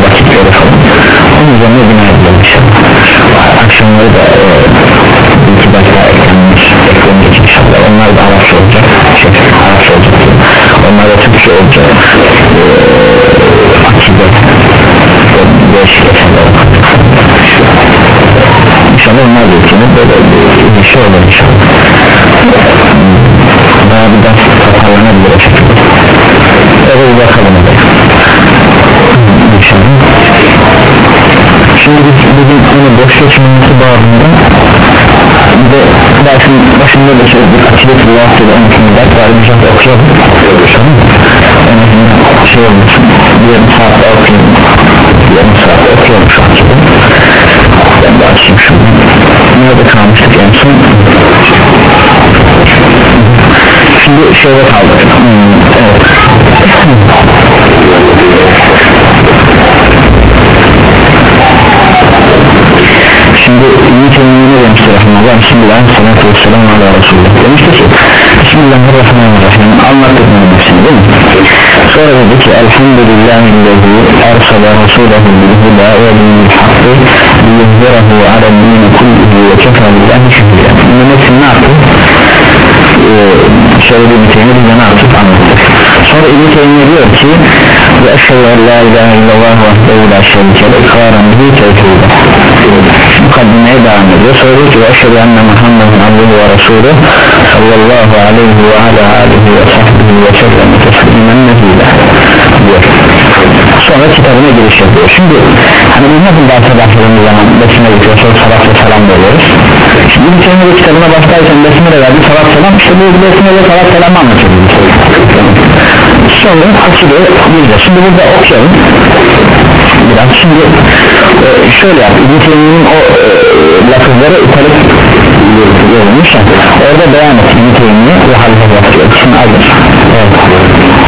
vakitleri falan onun üzerine bina edelim inşallah akşamları da e, iki daha eklenmiş eklenecek inşallah. Onlar da Arapça olacak şey, Arapça olacak onlar da Türkçe olacak. E, akide değişik eserler inşallah onlar da eklenir böyle bir şey olur inşallah. Daha bir ders toparlanabilir bir bakalım inşallah şimdi biz bugün onu boş geçmemesi bağımında de dersin başında da bir akidet rüyası da 12. ders var bir şart okuyalım. En azından şey olmasın yarım saatte okuyalım yarım saatte okuyalım şu an ben de açayım şunu. Nerede kalmıştık en son? Şimdi şeyde kaldık. Hmm, evet şimdi İbn-i Teymiye ne demiştir Rahmanullah Bismillah salatu ve selamu ala Resulullah. Demiştir ki Bismillahirrahmanirrahim. Anlattık bunu hepsini değil mi? Sonra dedi ki Elhamdülillahillezi ersala Resulahü bilhuda ve bilhul hakkı liyuzhirahu ala dini kullihi ve kefa billahi şehirlen bunun hepsini ne yaptı? Ee, şöyle bir teymiye bize ne yaptık anlattık sonra İbn-i Teymiye diyor ki ve eşhedü en la ilahe illallah vahdehu la şerike le ikraran bihi tevhide mukaddimeye devam ediyor. Diyor ki eşhedü enne Muhammedun abduhu ve resulü sallallahu aleyhi ve ala alihi ve sahbihi ve sellem teslimen nezile diyor. Sonra kitabına giriş yapıyor. Şimdi hani biz nasıl derse başladığımız zaman besime bitiyor sonra salat ve selam veriyoruz. Şimdi bir teymiye kitabına başlarken besime de verdi salat selam işte bu besime ve salat selam anlatıyor. Sonra açılıyor şimdi burada okuyalım biraz şimdi e, şöyle yap İbn Teymiye'nin o e, lafızları italık yorulmuş orada beyan et İbn Teymiye ve halife yapıyor kısmı alır evet.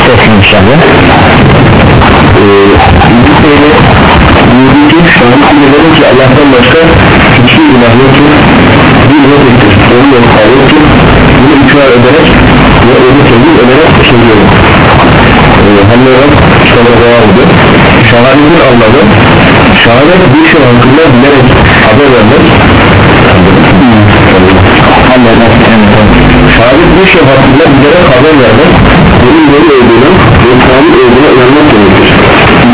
Sesini inşallah İbn Teymiye Yürüdüğü şu an anneleri ki Allah'tan başka hiçbir ilah yoktur. Bir yok ettir onu yok yoktur bunu ikrar ederek ve onu tevhid ederek söylüyorum Hamleler sonra devam ediyor Şahadetin anlamı Şahadet bir şey hakkında bilerek haber vermek Şahadet bir şey hakkında bilerek haber vermek Bunun hayır olduğuna ve sabit olduğuna inanmak demektir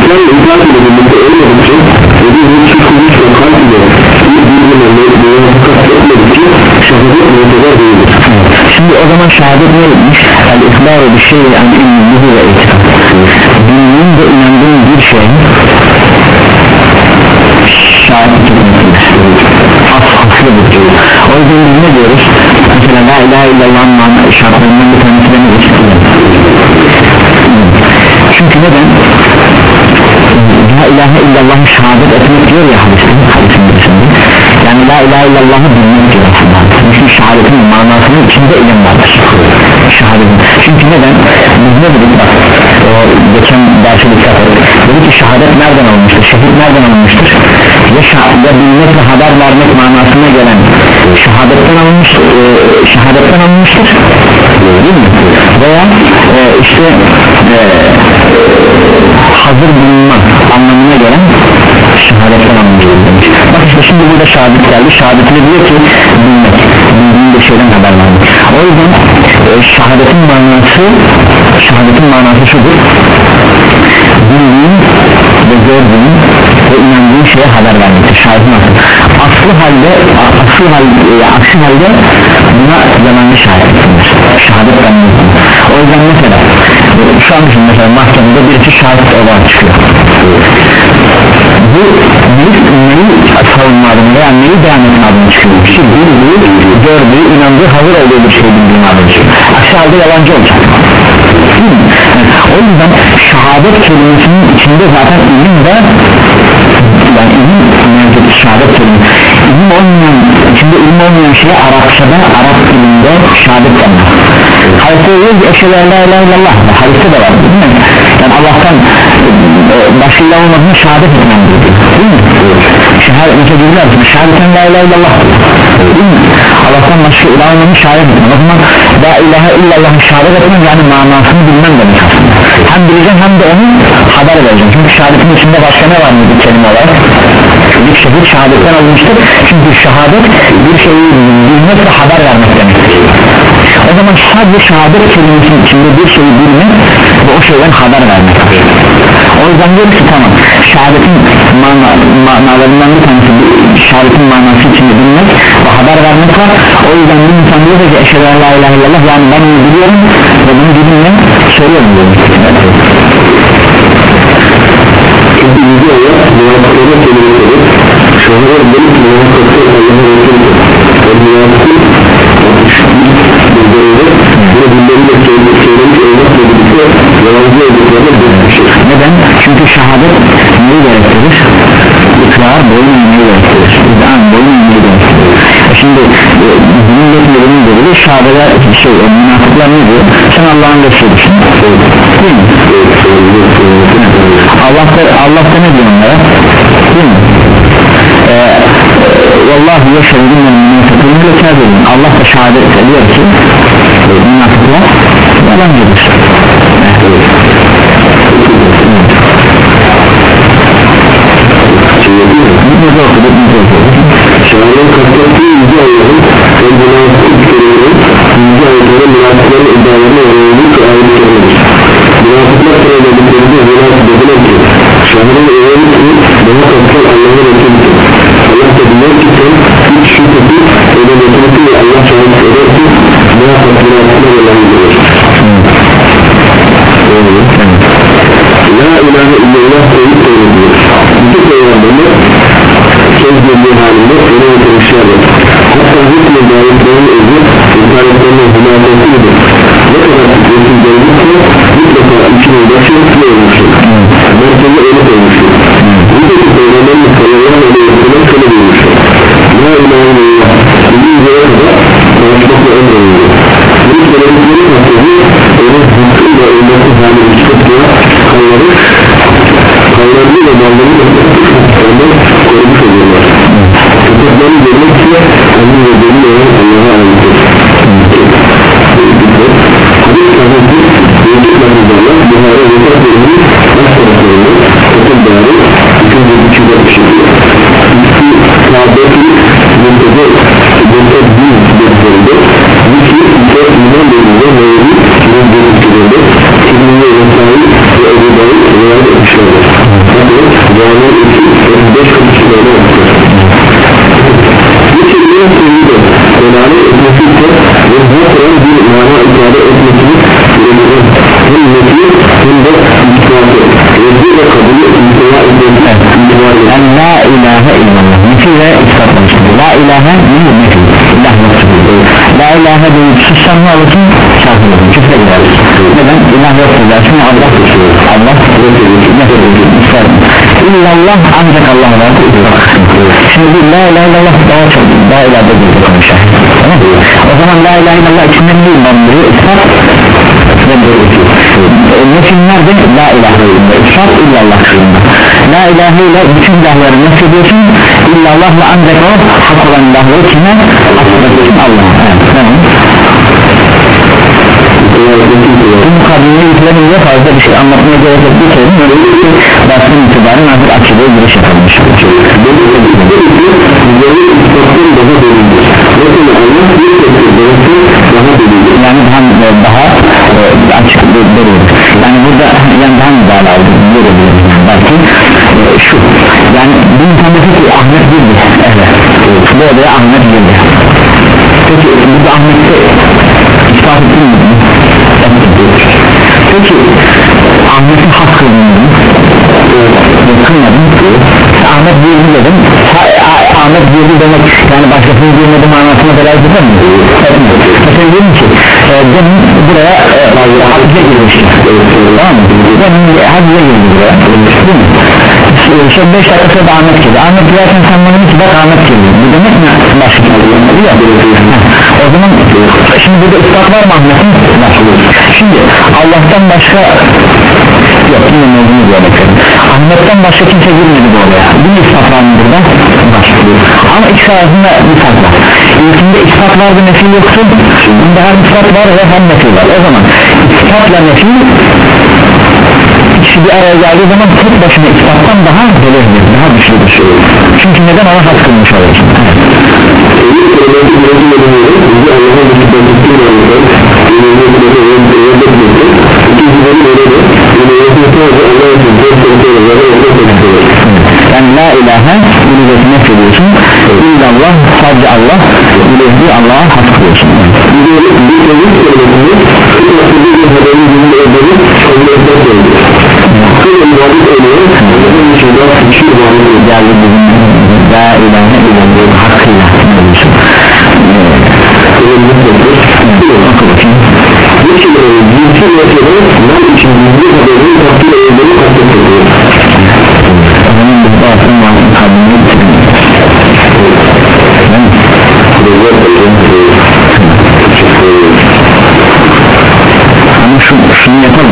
İslam ve itaat ile birlikte olmadıkça ve bir hırsız kılıç ve kalp ile bir birbirine mevzukat etmedikçe şehadet muhteber değildir. Şimdi o zaman şehadet neymiş? El ihbaru bir şey an ilmihi ve itikad Bildiğin ve inandığın bir şey kelimesidir As, aslıdır O yüzden biz ne diyoruz? Mesela la ilahe illallah'ın şartlarından bir tanesi de? Çünkü neden? La ilahe illallah'ı şehadet etmek diyor ya hadisin, hadisin birisinde Yani la ilahe illallah'ı bilmek diyor aslında Çünkü şehadetin manasının içinde ilim vardır Şehadetin Çünkü neden? Biz ne dedik bak o geçen derse dikkat edin Dedi ki şehadet nereden alınmıştır? Şehit nereden alınmıştır? Ya, ya bilmek ve haber vermek manasına gelen şehadetten alınmış, e, şehadetten alınmıştır Değil mi? Veya e, işte e, hazır bulunma anlamına gelen şehadetten anlıyoruz demiş bak işte şimdi burada şehadet geldi şehadetine diyor ki bilmek bildiğin bir şeyden haber vermek o yüzden e, şehadetin manası şehadetin manası şudur. Bildiğin ve gördüğün ve inandığın şeye haber vermektir şahidin aslı aslı halde aslı halde, e, aksi halde buna zamanlı şahit denir. Şehadet denir. O yüzden mesela e, şu an için mesela mahkemede birisi şahit olarak çıkıyor bu neyi, neyi savunma adına neyi beyan etme adına çıkıyor kişi bildiği, gördüğü, inandığı hazır olduğu bir şey bildiğin adına çıkıyor aksi yalancı olacak? Yani o yüzden şehadet kelimesinin içinde zaten ilim de yani ilim mevcut şehadet kelimesi. İlim olmayan içinde ilim olmayan şeye Arapçada Arap dilinde şehadet denir. Hadiste diyor ki eşhedü en la ilahe illallah. Hadiste de var değil mi? Yani Allah'tan e, başka ilah olmadığını şehadet etmem değil mi? Şehadet diyorlar ki şehadet en la ilahe illallah değil mi? Allah'tan başka ilah olmadığını şehadet etmem. O zaman la ilahe illallah'ı şehadet etmem. Yani manasını bilmem demek aslında. Hem bileceğim hem de onu haber vereceğim. Çünkü şehadetin içinde başka ne var mı bir kelime olarak? Bir şehit şehadetten alınmıştır. Çünkü şehadet bir şeyi bilmek ve haber vermek demektir o zaman sadece şehadet kelimesinin içinde bir şeyi bilmek ve o şeyden haber vermek. O yüzden diyor ki tamam şehadetin mana, manalarından bir tanesi şehadetin manası içinde bilmek ve haber vermek var. O yüzden bir insan diyor ki eşhedü la ilahe illallah yani ben onu biliyorum ve bunu dilimle söylüyorum diyor. Çünkü yüce Allah münafıkların kelimeleri şahane benim münafıkta Allah'a ve münafıkın ve bunları da söylemiş olmakla birlikte yalancı olduklarına dönmüştür neden? çünkü şehadet neyi gerektirir? ikrar boyun eğmeyi gerektirir İdam boyun eğmeyi gerektirir E şimdi e, bunun yetmediğinin delili şehadeler şey o münafıklar ne diyor? sen Allah'ın Resulüsün değil mi? Allah da, Allah da ne diyor onlara? değil mi? Ee, e, Vallahi yaşadım ben münafıkların ve kafirin Allah da şehadet ediyor ki e, münafıklar yalancıdır Mutlu okuduk, mutlu okuduk Şahane kastettiği yüce Allah'ın ve münafıklık kelimeleri yüce Allah'ın münafıkların iddialarına yönelik ayetlerdir Münafıklar söylediklerinde münafık dediler ki Şahane öğrenir ki daha kapsal Allah'ın Resulüdür Allah da biliyor ki sen şüphesiz öyle Resulüdür ve Allah şahit eder ki muhakkak münafıklar yalanıdır La ilahe illallah tevhid söylediyor Bütün peygamberler söz birliği halinde öyle getirmişlerdir hatta hükmü davetlerin özü internet hümayetlidir ne kadar resim görülürse mutlaka içine başı ne olmuştur? Merkeze öyle koymuştur. Buradaki peygamberlik sallallahu aleyhi ve sellem şöyle buyurmuştur la ilahe illallah bir yüzeye kadar konuşmakla emrediyor bunu söyledikleri takdirde öyle hıkkı ve ümmeti halini çıkartıyor kanları kanlarını ve mallarını ondan korumuş oluyorlar köpeklerin görmek ki onun ve benim olan Allah'a aittir hadis sahibi Yusuf Rahimullah Buhara vefat edilmiş baş taraflarında Köpek Kâbe'nin mürtede mürtedin dediklerinde Niki mürted iman dediğinde Mevri kimin dediklerinde Kiminle insanı ve ebeveyn rivayet etmişlerdir. Yani 2 35 42 böyle yapmışlar kelimenin sözüyle delalet etmesi ise ve bu Kur'an bir mana ifade etmesini gerektirir. Hem nefi hem de ispatı. Reddi ve kabulü imtina edilmesi itibarı. yani la ilahe illallah nefi ve ispatlamıştır la ilahe ne nefi ilah yoktur la ilahe deyip sussan ne olursun küfre girersin neden ilah yoktur dersin Allah Allah illallah ancak Allah var şimdi bir la ilahe illallah daha çok la ilahe de konuşar tamam o zaman la ilahe illallah içinden bir bandırıyor ispat ve Nefiller de la ilahe illallah ispat illallah kısmında la ilahe ile bütün ilahları nefrediyorsun illallah ve ancak o hak olan ilahları kime asılıyorsun Allah'a evet, tamam bu mukadimeye yüklenince fazla bir şey anlatmaya gerek yok. Bir kelime öyle şey baştan itibaren artık akideye giriş yapılmış. Yani daha daha e, açık veriyoruz yani burada yani daha müdahale aldım verebiliriz yani belki e, şu. Yani bir insan ki Ahmet girdi evet. Bu odaya Ahmet girdi peki burada Ahmet'te ispat ettin mi peki Ahmet'i hak kıldın mı? Kılmadın Ahmet girdi dedim Ahmet girdi demek yani başkasının girmedi manasına delalet eder mi? etmiyor mesela diyelim ki demin buraya e, hacca girmişti tamam mı? demin hacca girdi buraya değil mi? şey 5 dakika sonra Ahmet girdi Ahmet girerken sen bana ki bak Ahmet girdi bu demek mi? başka Yok. o zaman şimdi burada ıspat var mı Ahmet'in? şimdi Allah'tan başka yok yine bir örnek verin. Ahmet'ten başka kimse girmedi bu olaya bu ispat var var ama ikisi arasında bir fark var İlkinde ispat var ve nefi yoktu bunda hem ispat var ve hem nefi var o zaman ispatla nefi ikisi bir araya geldiği zaman tek başına ispattan daha belirli daha güçlüdür çünkü neden ona hak kılmış olur yani la ilahe ilahiyeti nefrediyorsun illallah sadece Allah ilahiyeti Allah'a hak kılıyorsun. Geldi bizim la ilahe illallah hakkıyla nefrediyorsun oku bakayım onun bir batın mağazın kalbini bitirin ama şu, şunu yapalım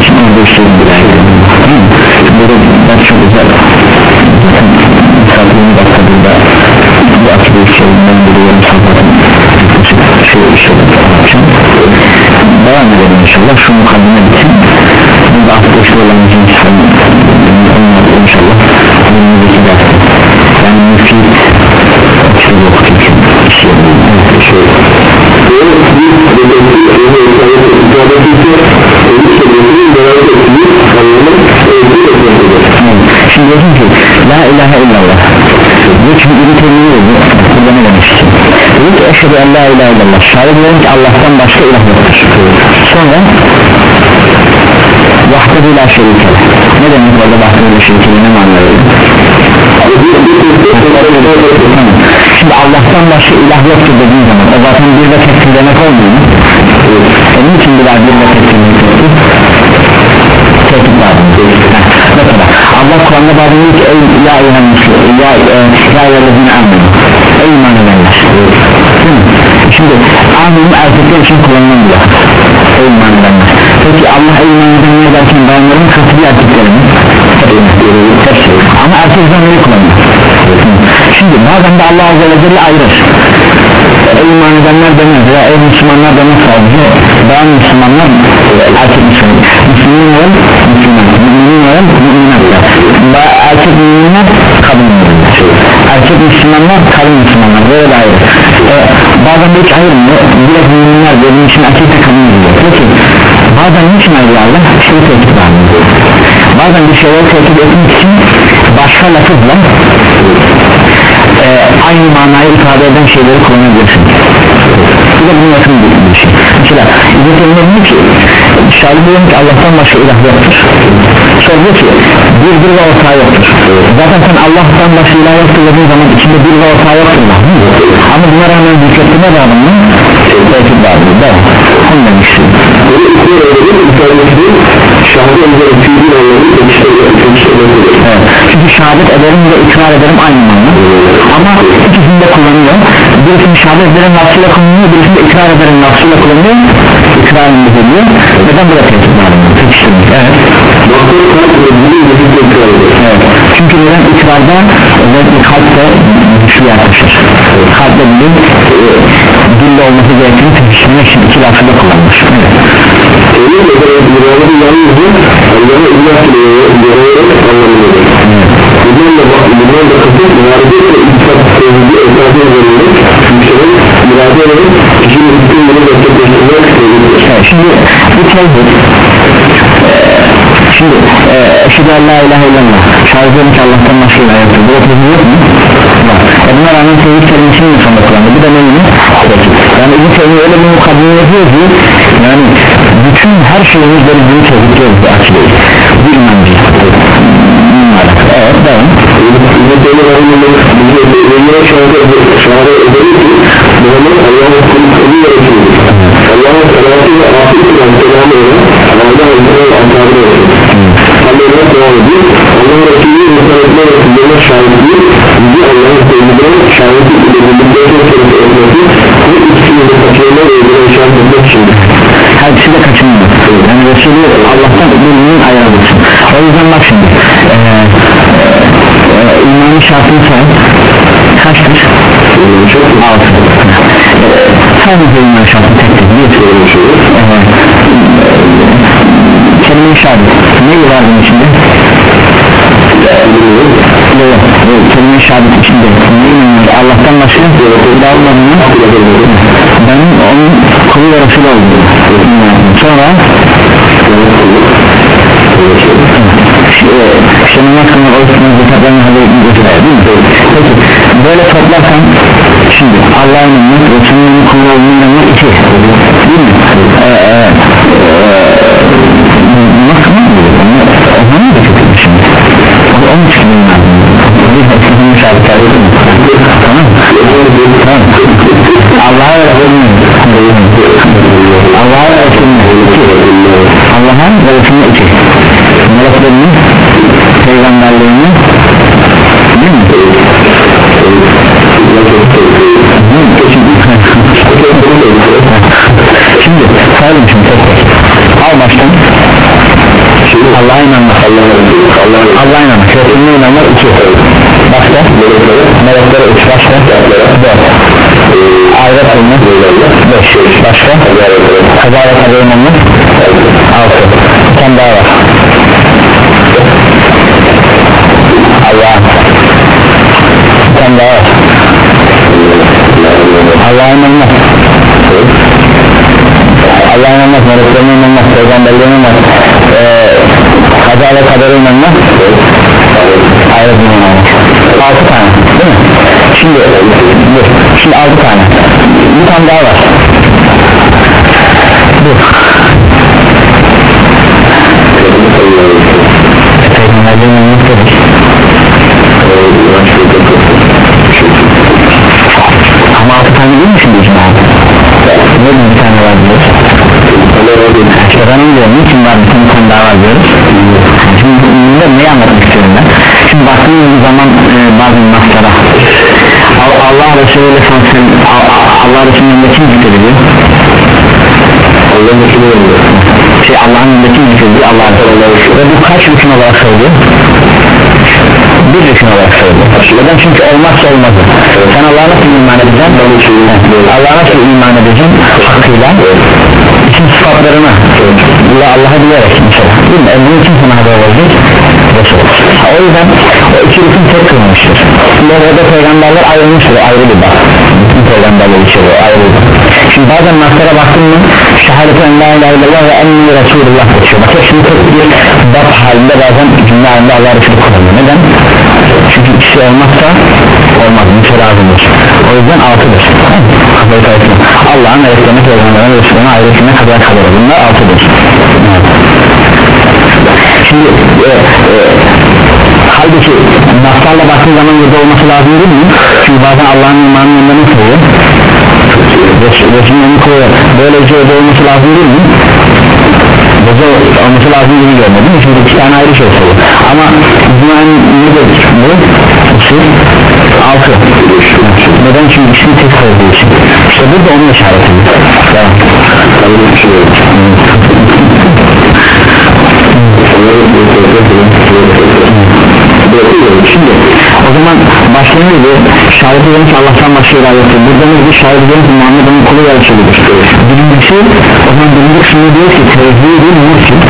ayrıntı olduğu için orada işlerim bir ayrı burada ben çok güzel. Misafirin dakika burada bu akide işlerinden biri yarım saatın şey işlerim için devam edelim inşallah. Şu mukaddime bitsin burada arkadaşlar olan cins olmadı inşallah. Önümüzdeki derste yani müfit şey yok çünkü. İşlerim şey Şimdi diyorsun ki La ilahe illallah. Bu çünkü İbn Teymiye oldu Burada ne demek istiyor Dedi ki eşhedü en la ilahe illallah. Şahit ediyorum ki Allah'tan başka ilah yoktur. Sonra Vahdedu la şerike. Ne demek orada vahdedu la şerike? Ne Tamam. Şimdi Allah'tan başka ilah yoktur dediğin zaten bir ve tektir demek olmuyor. Mu? Onun için bir bir ve tektir demek yoktur Tehdit var. Mesela Allah Kur'an'da bazen diyor ki ey ya eyyühen muslim ya e, eyyühellezine amin ey iman edenler? Şimdi amin erkekler için kullanılan bir laf. Ey iman edenler. Peki Allah ey iman edenler derken bayanların katı bir erkekleri mi? Hepsi. ama erkek zamanı kullanıyor. Şimdi bazen de Allah Azze ve Celle ayırır ey iman edenler demez ya? Ey Müslümanlar demez sadece ben Müslümanlar erkek Müslüman. Müslüman olan Müslüman. Mümin olan müminler ya erkek müminler kadın müminler. Erkek Müslümanlar kadın Müslümanlar. Böyle de ayrı. Ee, bazen hiç ayrılmıyor. Direkt müminler benim için erkek de kadın diyor. Peki bazen niçin ayrılıyorlar şey tehdit bazen bir şeyleri tehdit etmek için başka lafızla e, aynı manayı ifade eden şeyleri kullanabilirsin bu da bunun yakın bir, şey mesela İzzet Emre diyor ki diyorum ki Allah'tan başka ilah yoktur sonra ki bir bir ve ortağı yoktur zaten sen Allah'tan başka ilah yoktur dediğin zaman içinde bir ve ortağı yoktur da ama buna rağmen onu demiştim Böyle iki öğrenin internetinde şahı özel fiilin anlamı tekiştirmek Evet. Çünkü şehadet ederim ve ikrar ederim aynı manada ama ikisini de kullanıyor birisini şehadet ederim lafzıyla kullanıyor birisini de ikrar ederim lafzıyla kullanıyor ikrarını ediyor neden burada tehdit var evet. Evet. Çünkü neden ikrarda özellikle kalpte güçlü yaklaşır kalpte bilim e, dille olması gerektiğini pekiştirmek için iki lafı da kullanmış. Emin ederek muradı yalnızca Allah'a ilah yarayarak anlamındadır. Bundan da bundan da kasıt muradı ve iltifat tevhidi esası üzerinde yükselen irade ederek kişinin bütün bunu gerçekleştirmek. Evet, şimdi bu e, şimdi e, eşhedü en la ilahe illallah. Şahit ediyorum ki Allah'tan başka ilah yoktur bu tevhid yok mu? var e buna rağmen tevhid kelimesini mi sonunda kullandı bu da neyini? yani bu tevhid öyle bir mukaddime yapıyor ki yani bütün her şeyimiz böyle bunu tevhid diyoruz bu akideyi bu inancı evet devam Eyler Rahim'in bize şahane şahane ederi ki Muhammed Allah'ın kulu ve Resulüdür. Allah'ın salatu ve afiyet olan selamı olan Allah'ın Allah'ın antabı olsun. Allah'ın devam ediyor. Allah'ın Resulü Muhammed'e ve kullarına şahitliği bizi Allah'ın sevgilerine şahitlik ile birlikte çok kere etmesi bu ikisini de kaçırma ve ödülen şahit etmek içindir. her ikisi de kaçınmıyor yani Resulü Allah'tan bilmeyin ayarlasın o yüzden bak şimdi ee, e, imanın şartını say kaçtır? Çok altı sadece iman şartı tektir bir evet. kelime-i şehadet ne var bunun içinde? Kelime-i şehadet içinde Allah'tan başka olmadığını benim onun kulu ve Resulü olduğunu sonra işte namaz kılmak zekatlarını halletmek vesaire değil mi? Peki böyle toplarsan şimdi Allah'a inanmak Resulünün kulu olduğunu inanmak iki değil mi? Ee, şimdi tek tek al baştan. Allah'a inanmak Allah'a inanmak Resulüne inanmak iki. Başka meleklere üç. Başka dört. Ahiret olmak beş. Başka kaza ve kader inanmak altı. Bir tane daha var peygamberlerine inanmak ee, kaza ve kadere inanmak ayrı bir inanmak altı tane değil mi? şimdi şimdi altı tane. Bir tane daha var diyoruz şimdi bunda neyi anlatmak istiyorum ben? Şimdi baktığımız zaman e, bazı naslara Allah Resulü ile Allah Resulü'nün önünde kim zikrediliyor? Allah'ın Resulü şey Allah'ın önünde kim zikrediliyor? Allah Resulü. Ve bu kaç rükün olarak söylüyor? bir rükün olarak söylüyor. Neden? Çünkü olmazsa olmazı sen Allah'a nasıl iman edeceksin? Allah'a nasıl iman edeceksin? Hakkıyla isim sıfatlarına Allah Allah'a bilerek mesela değil mi? E, bunun için sana haber verecek o yüzden o iki rükün tek kılmıştır Şimdi orada peygamberler ayrılmıştır ayrı bir bak bütün peygamberler içeriyor ayrı bir Şimdi bazen naslara baktın mı şehadeti en la ilahe illallah ve enni Resulullah geçiyor. Bak hepsini tek bir bab halinde bazen cümle halinde Allah Resulü kullanıyor. Neden? Çünkü ikisi olmazsa olmaz. Mütelazımdır o yüzden altıdır. Kafayı karıştırma Allah'ın meleklerine peygamberine Resulüne hüküme kadar kadar. Bunlar altıdır. Şimdi e, e, halbuki naslarla baktığın zaman yedi olması lazım değil mi? çünkü bazen Allah'ın imanının yanında ne koyuyor? Resulünün koyuyor. Böylece yedi olması lazım değil mi? Olması lazım gibi mi? Çünkü iki tane ayrı şey söylüyor Ama dünyanın nedir bu? Usul altı Neden? Çünkü ikisini tek koyduğu için İşte burada onun işareti Devam Şimdi o zaman başlanırdı şahit edelim Allah'tan başka ilah burada ne bir şahit edelim ki Muhammed'in kulu ve Resulüdür birincisi o zaman birinci kısmı diyor ki tevhidin mürşid.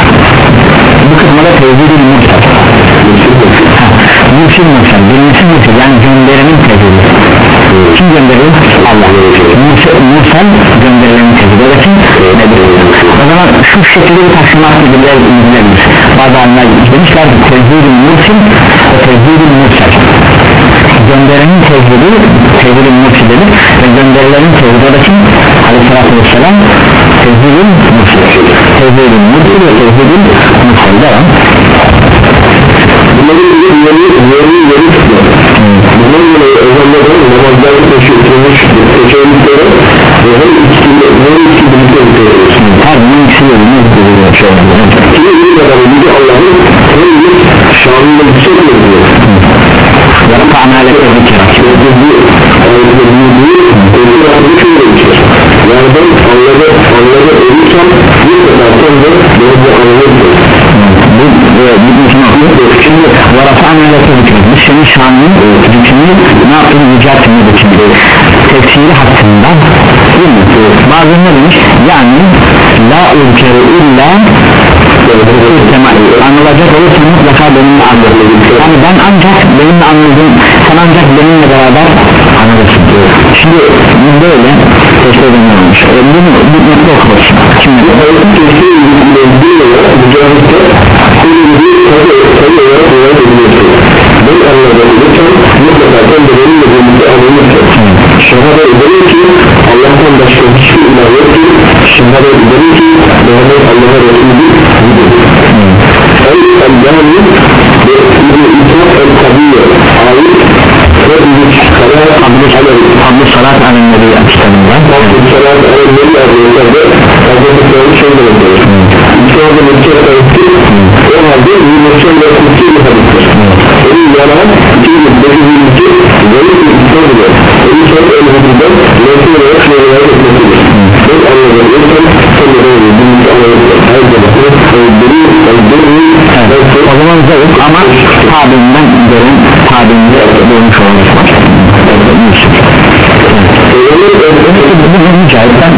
Bu kısmada tevhidin mürşid. Mürşid mürşid. Birincisi mürşid yani gönderenin tevhidi kim gönderiyor? Allah. Mursal gönderilenin tevhidi o zaman şu şekilde bir taksimat gidilebilir bazı alimler demişler ki tevhidin mürşid. Ve tevhidin mursal gönderenin tevhidi tevhidin mürşididir ve gönderilenin tevhidi o da kim? aleyhissalatü vesselam tevhidin mürşid. Tevhidin mürşid ve tevhidin mursal devam. Bunların yeri yeri yeri tutuyor. Bunların böyle özellikle namazlarda taşıyılmış teşebbüsleri ve her ikisinde her ikisi birlikte bitiyoruz. her bunun ikisi de bunu buluyor şu anda Kimi bir kadar yüce Allah'ın her bir şanında yüksek ediyor. yarık amelete zikra Yani ben anladı, anladı ölürsem bir sefer sonra beni bu anladı. bu şimdi varafa'na leke zikra biz senin şanını zikrini ne yaptığını yüceltmeyi için tefsiri hakkında değil mi? bazen ne demiş? Yani la ülkeri illa anılacak olursa mutlaka benimle anladığım yani ben ancak benimle anladığım sen ancak benimle beraber anlarsın şimdi böyle ederim olmuş e, bunu bir nokta okuruz şimdi. Ben anladım mutlaka sen de benimle birlikte anlamışsın. Şehade ederim ki Allah'tan başka hiçbir ilah yoktur. Şehade ederim ki Muhammed Allah'a Resulüdür. El El-Yani ve İbn-i İsraf El-Kabiye ait ve İbn-i Karar Abdü Salat Alemleri kitabından Selam Erenleri Hazretleri Hazreti Sağlık şöyle yapıyor İslam'da mülkiyet sayısı o halde Yunus'un ve kutsi bir hadistir Onun yalan iki yıldaki bilgi Böyle bir İslam ile Onun sonra el hududen Resul olarak şöyle etmesidir Ben anladım İnsan böyle bilgi anladım Her zaman Öldürü Öldürü o zaman zayıf ama tabiinden derin tabiinde bulmuş olmuş bu bir mücahitten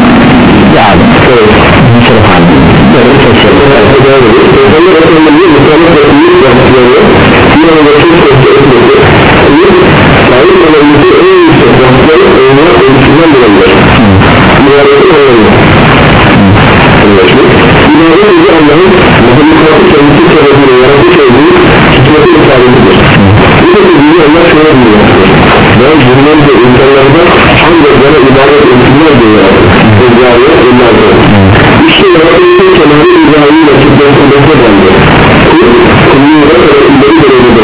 bir alim Mısır halinde böyle bir tefsir Peygamber Efendimiz'in Muhammed Resulü'nün yaptıkları bir anlatım sözü etmesi sahip olanımızı en yüksek vasıfları olma ölçüsünden bulunur İbadetin anlamı İbadet yüce Allah'ın mahlukatı kendisi sebebini yaratmış olduğu hikmeti ifadesidir Bu da bilgi Allah şöyle bilmektedir Ben cümlenize insanlarda hangi bana ibadet etsinler diye yarattım Rızayı onlardır İşte yaratılışın kenarı rızayı gerçekleştirmekte bence Kul, kulluğuna kadar ileri derecede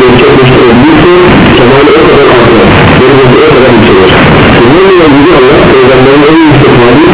gerçekleştirebilirse kemali o kadar artar Derecesi o kadar yükselir Bunun ile yüce Allah peygamberin en yüksek hali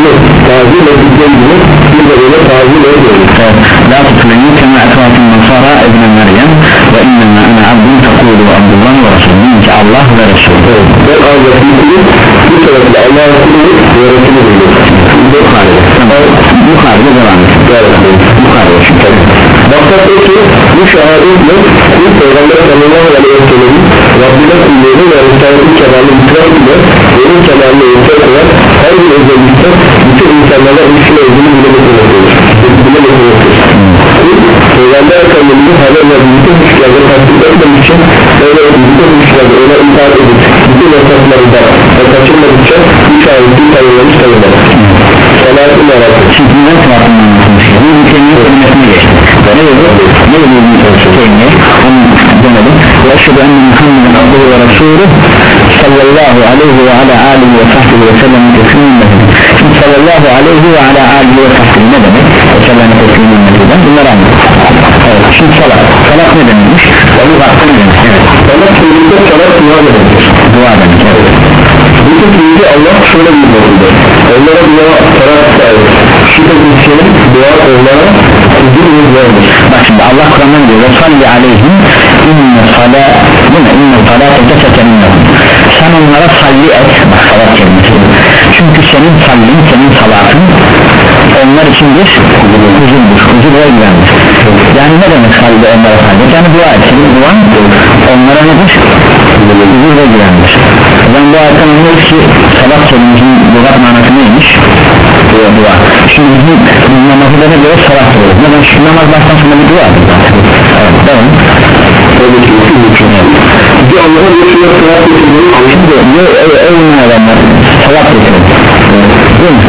ile tazi ile bizden gibi bir de böyle tazi ile görürüz La tutuleni kema etrafın nasara ibn Meryem ve innenna ana abdun takulu abdullah ve rasulun ki Allah ve rasulü ve ağzını bilir bu tarafta Allah rasulü ve rasulü bilir Bukhari'de Bukhari'de devam etsin Bukhari'de çünkü Bakta ki? Bu şahadetle bu peygamber sallallahu aleyhi ve sellem'in Rabbine kulluğunu ve Risale'nin kemalini itiraf ile onun kemalini itiraf ile her bir özellikte bütün insanlara ilişkine özünü bile getirmektedir. Bile getirmektedir. Peygamber Efendimiz'in haberle bütün güçlerde tasdik etmek için öyle bütün güçlerde ona itaat edip bütün yasaklarında ve kaçırmadıkça üç ayeti tanımlamış tanımlar. Salatın yaratır. Şimdi ben tarafından anlatmış Bu ülkenin hürmetine geçti Ne dedi? Ne dedi bu ülkeyi? Onu demedim Ve eşhedü enne Muhammeden abduhu ve resulü Sallallahu aleyhi ve ala alihi ve sahbihi ve sellem Şimdi sallallahu aleyhi ve ala alihi ve sahbihi. Ne demek? Ve sellem teslimin nedir Bunları anladık Evet şimdi salat. Salat ne demekmiş? Onu baktı ne demek? Evet. Salat sözünde salat dua demektir. Dua demek evet. Bütün bilgi Allah şöyle bir bölümde Onlara dua salat sahip Şüphesiz senin dua onlara huzur ve güvendir Bak şimdi Allah Kur'an'dan diyor Salli aleyhim inne salâ değil mi? İnne salâte teseteminlehum Sen onlara salli et. Bak salat kelimesi Çünkü senin sallin senin salatın Onlar için bir huzurdur Huzur ve güvendir. Yani ne demek salli onlara salli? Yani dua et. Senin duan onlara nedir? Huzur ve güvendir. Ben bu ayetten anlıyoruz ki? Salat kelimesinin lügat manası neymiş? Dua, dua. Şimdi bizim namazda ne göre salat diyoruz Neden? Şu namaz baştan sonra bir duadır zaten Evet, devam Ki bütün bütün Bir Allah'a geçiyor salat getirmeyi Şimdi ne evine adamlar salat getirir Değil mi?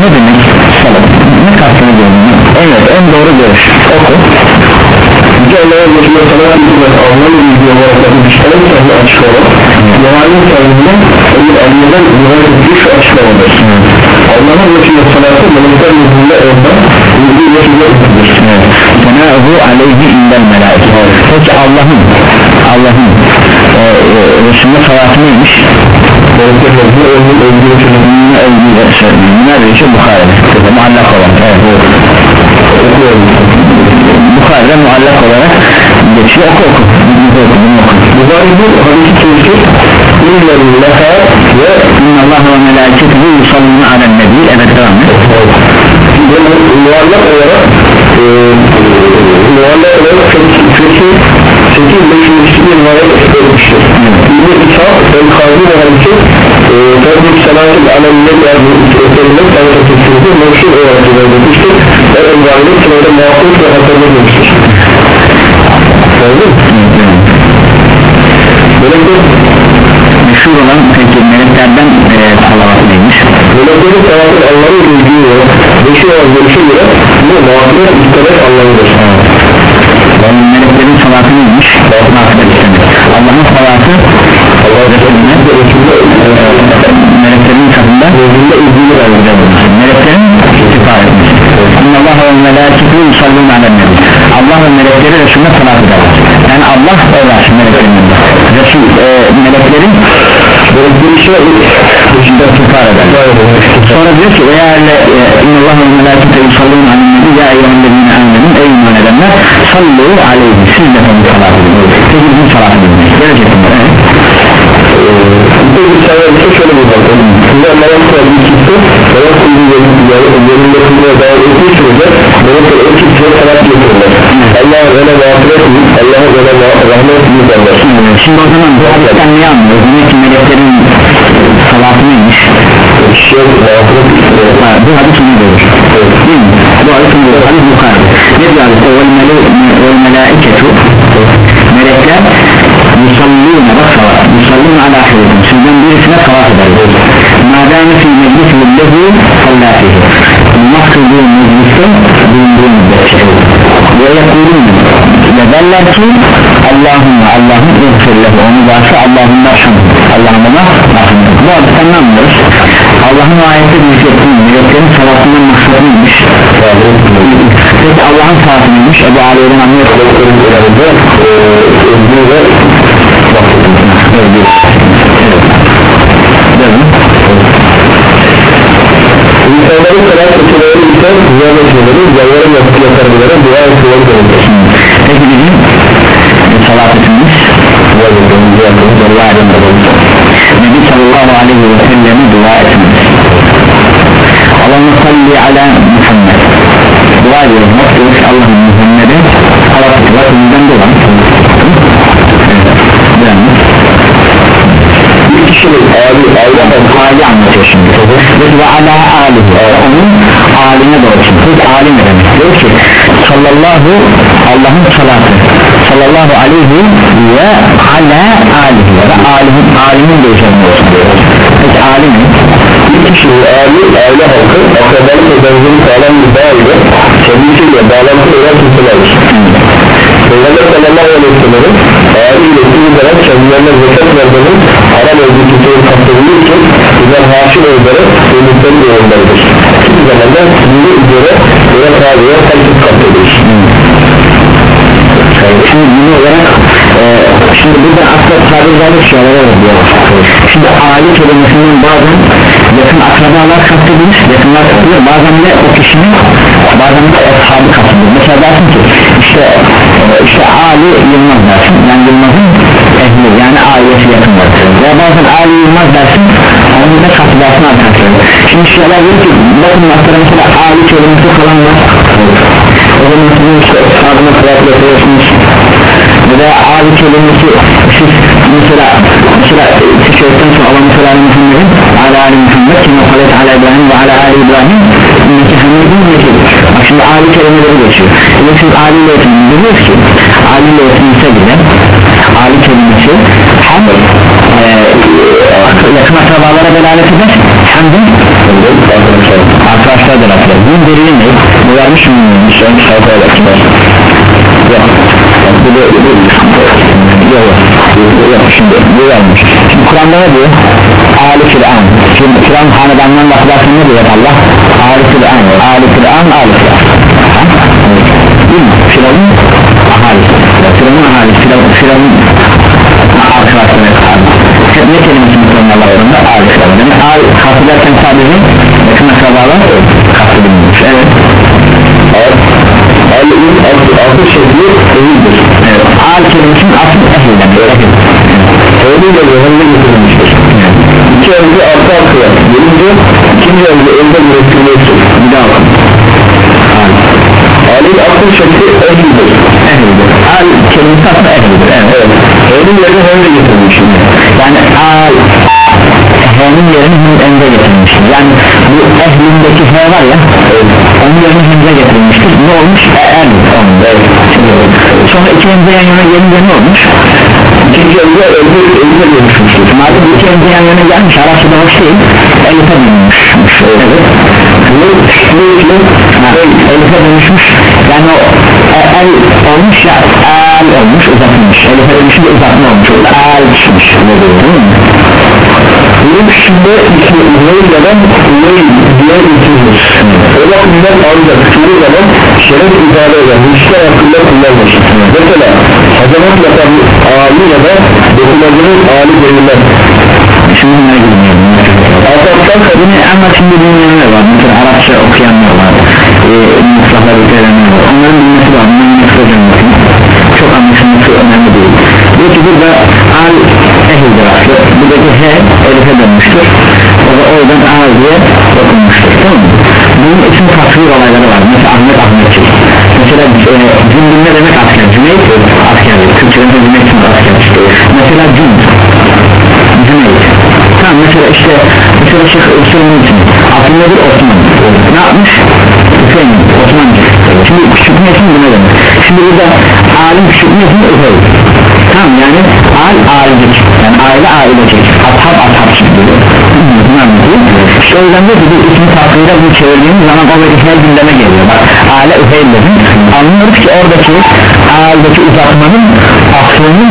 Ne demek salat? Ne kastını diyorum? Evet en doğru görüş Oku Yüce Allah'a geçiyor salat getirmek Allah'ın bildiği olarak bir işlerin sahne açık olan Muhalif sahibine Emin Aliye'den rivayet ettiği şu açıklamadır Allah'a geçiyor salatı melekler yüzünde ondan Yüzü geçiyor itidir Cenab-ı aleyhi indel melaike Peki Allah'ın Allah'ın e, e, Resulüne salatı neymiş? Melekler yüzünde onun öldüğü için Yine övgüyle söylüyor Nerede işte Bukhari'de Muallak olarak evet. Okuyorum Bukhari'de muallak olarak geçiyor oku oku Bunu oku, bunu oku. Buhari bu hadisi tefsir İllerin leha ve İnna Allah ve melâketuhu yusallûne alen nebi Evet devam et Böyle muallak olarak e, muallak olarak sekiz beşinci bir rivayet etmiştir. İbn-i İshak El-Kazmi ve hadisi e, Fetih Salatül Alemler yazdığı eserinde tanıtı tefsirde meşhur olarak rivayet etmiştir. Ve El-Vahide sırada muhakkuk ve hatırlı demiştir. Oldu mu? Melekler meşhur olan peki meleklerden e, salavat neymiş? Meleklerin ve beşi olan görüşe göre bu mağfiret istemek anlamıdır. Yani meleklerin salatı neymiş? Mağfiret istemek. Allah'ın salatı Allah Resulüne meleklerin katında ilgili Güzel olmuş. meleklerin istifa etmiş. Allah ve meleketi yusallun alen nebi. Allah ve melekleri Resulüne salat ederler. Yani Allah meleklerin yanında. Resul, e, meleklerin bir şey dışında istifa eder. Sonra diyor ki veya inna Allah ve meleketi yusallun alen nebi ya eyyühellezine amenin ey iman edenler sallu aleyhi siz de onun salat edin. Peki bizim salat edin. Gelecek bunlar. Evet. Bir sayarsa şöyle bir bakalım. Şimdi Allah'ın bir kimse Allah'ın kuralı yerinde kılmaya devam ettiği sürece Melekler o kimseye sanat getirirler. Allah'a öyle mağfiret Allah'a öyle rahmet edin derler. Şimdi o zaman bu hadisten ne anlıyoruz? Demek ki meleklerin salatı neymiş? Ha, bu hadis onu görür. Değil mi? Bu hadis onu görür. Hadis yukarıda. Ne diyor hadiste? Vel melaiketu Melekler yusallûne bak salat. Yusallûne ala ahirikum. Sizden birisine salat eder. Madame fi meclisi lehu sallâfihi. Namaz kıldığı mecliste bulunduğu müddetçe. Yekulûne ve derler ki Allahümme Allah'ın ilgirleri onu varsa Allah'ın merhamet Allah'ın ona merhamet bu hadisten ne anlıyoruz? Allah'ın ayette bilgisinin milletlerin salatının maksadıymış peki Allah'ın salatıymış Ebu Ali'den anlıyoruz İnsanların kadar kötüleri ise güzel meşhurları, yalvarım yapıp yatarlara dua etmeleri gerekir peki bizim salat etmemiz Nebi sallallahu aleyhi ve sellem'e dua etmemiz Allah'ın salli ala Muhammed. Dua ediyoruz bakıyoruz Allah'ın Muhammed'e bizden de var yani bir kişinin abi aile hali anlatıyor şimdi. Ve ala alihi. Onun aline doğru. Şimdi alim demek diyor ki sallallahu Allah'ın salatı. Sallallahu aleyhi ve ala alihi. Ve alimin alimin de üzerine olsun peki alim bir kişinin abi aile halkı akrabalık ve benzeri sağlam bir bağ ile sevgisiyle bağlantı olan kimselerdir. Peygamber sallallahu aleyhi ve sellem'in ağabey ile ilgili olarak kendilerine zekat vermenin haram olduğu kimseyi kaptırılır ki güzel haşir olarak ümmetleri yolundadır hiçbir zaman da sizin üzere veya tabiye kalkıp kaptırılır şimdi bunu olarak e, şimdi burada aslında tabirlerle şeylere veriyor şimdi aile kelimesinden bazen yakın akrabalar kastedilir yakınlar kastedilir. Bazen de o kişinin bazen de ashabı kastedilir. Mesela dersin ki işte e, işte Ali Yılmaz dersin yani Yılmaz'ın ehli yani ailesi yakınlar veya bazen Ali Yılmaz dersin onun da kastedersin arkadaşlar şimdi şeyler diyor ki bakın mesela mesela Ali kelimesi falan var. O zaman sizin işte ashabına kıyafet yapıyorsunuz. Veya abi kelimesi siz mesela mesela tişörtten sonra Allah mesela Muhammed'in ala ali Muhammed kime kalet ala İbrahim ve ala ali İbrahim inneki hamidun mecid bak şimdi ali kelimeleri geçiyor. Ve siz ali ile eğitimini biliyoruz ki ali ile eğitimse bile ali kelimesi e, yakın akrabalara delalet eder. Hem de arkadaşlar delalet eder. Bunun delili ne? bu vermiş mi? Müslüman sayfa olarak yok. Bu da yok yok. Şimdi bu vermiş. Şimdi Kur'an'da ne diyor? Ali Firan. Şimdi Firan hanedanından bahsederken ne diyor Allah? Ali Firan. Ali Firan Ali Firan. Değil mi? Firan'ın ahalisi Firan'ın ahalisi Firan'ın arkadaşları ne kelimesini kullanıyor Allah orada? Firan yani Ali kastederken sadece yakın akrabalar kastedilmiş evet. Ali'nin asıl şekli değildir Evet, al kelimesinin asıl Öyle de önde getirilmiştir. İki önce arka arkaya gelince ikinci önce önde mürekkülüyorsun bir daha okun Ali'nin asıl şekli ehlidir ehlidir al kelimesi asıl ehlidir evet, Evet. Öyle yerine önde getirilmiş yani al H'nin yerini hün ende getirmiştir yani bu ehlindeki H var ya onun yerini hünze getirilmiştir ne olmuş? el onun evet. sonra iki hünze yan yana gelince ne olmuş? İkinci önce önde önde dönüşmüştür madem iki hünze yan yana gelmiş Arapçada hoş değil. Elife dönüşmüş evet Ne Ha, elife dönüşmüş yani o e, el olmuş ya el olmuş uzatılmış elife dönüşünce uzatma olmuş o el çıkmış? Bunun dışında iki Uveyla'dan Uveyl diye itilir O bakımdan ancak çoğu zaman şeref ifade eden müşter hakkında kullanılır Mesela Hazamat yapan Ali ya da dokunacının Ali verilmez şimdi bunlara girmiyorum Asaptan kadın bunu ama şimdi bilmeyenler var? Mesela Arapça okuyanlar var. E, mutlaka ötelenler var. Onların bilmesi var? Bunların bilmesi önemli çok anlaşılması önemli değil. Diyor ki burada al ehildir aslı buradaki he elife dönmüştür. O da oradan al diye okunmuştur. Tamam mı? Bunun için tasvir olayları var. Mesela Ahmet Ahmetçik mesela e, cündün ne demek asker? Cüneyt askerlik Türkçe'de cüneyt asker? Mesela cünd cüneyt tamam mesela işte mesela Şeyh Hüseyin için nedir Osman. Ne yapmış? Hüseyin Osmancı şimdi küçük metin bu ne demek? Şimdi burada alim küçük metin Üfey tamam yani al ailecek yani aile ailecek diyor bunu anlatıyor işte o yüzden de bu ismi takvire bunu çevirdiğimiz zaman o her gündeme geliyor. Bak aile Üfey dedim. Anlıyoruz ki oradaki ailedeki uzatmanın aslının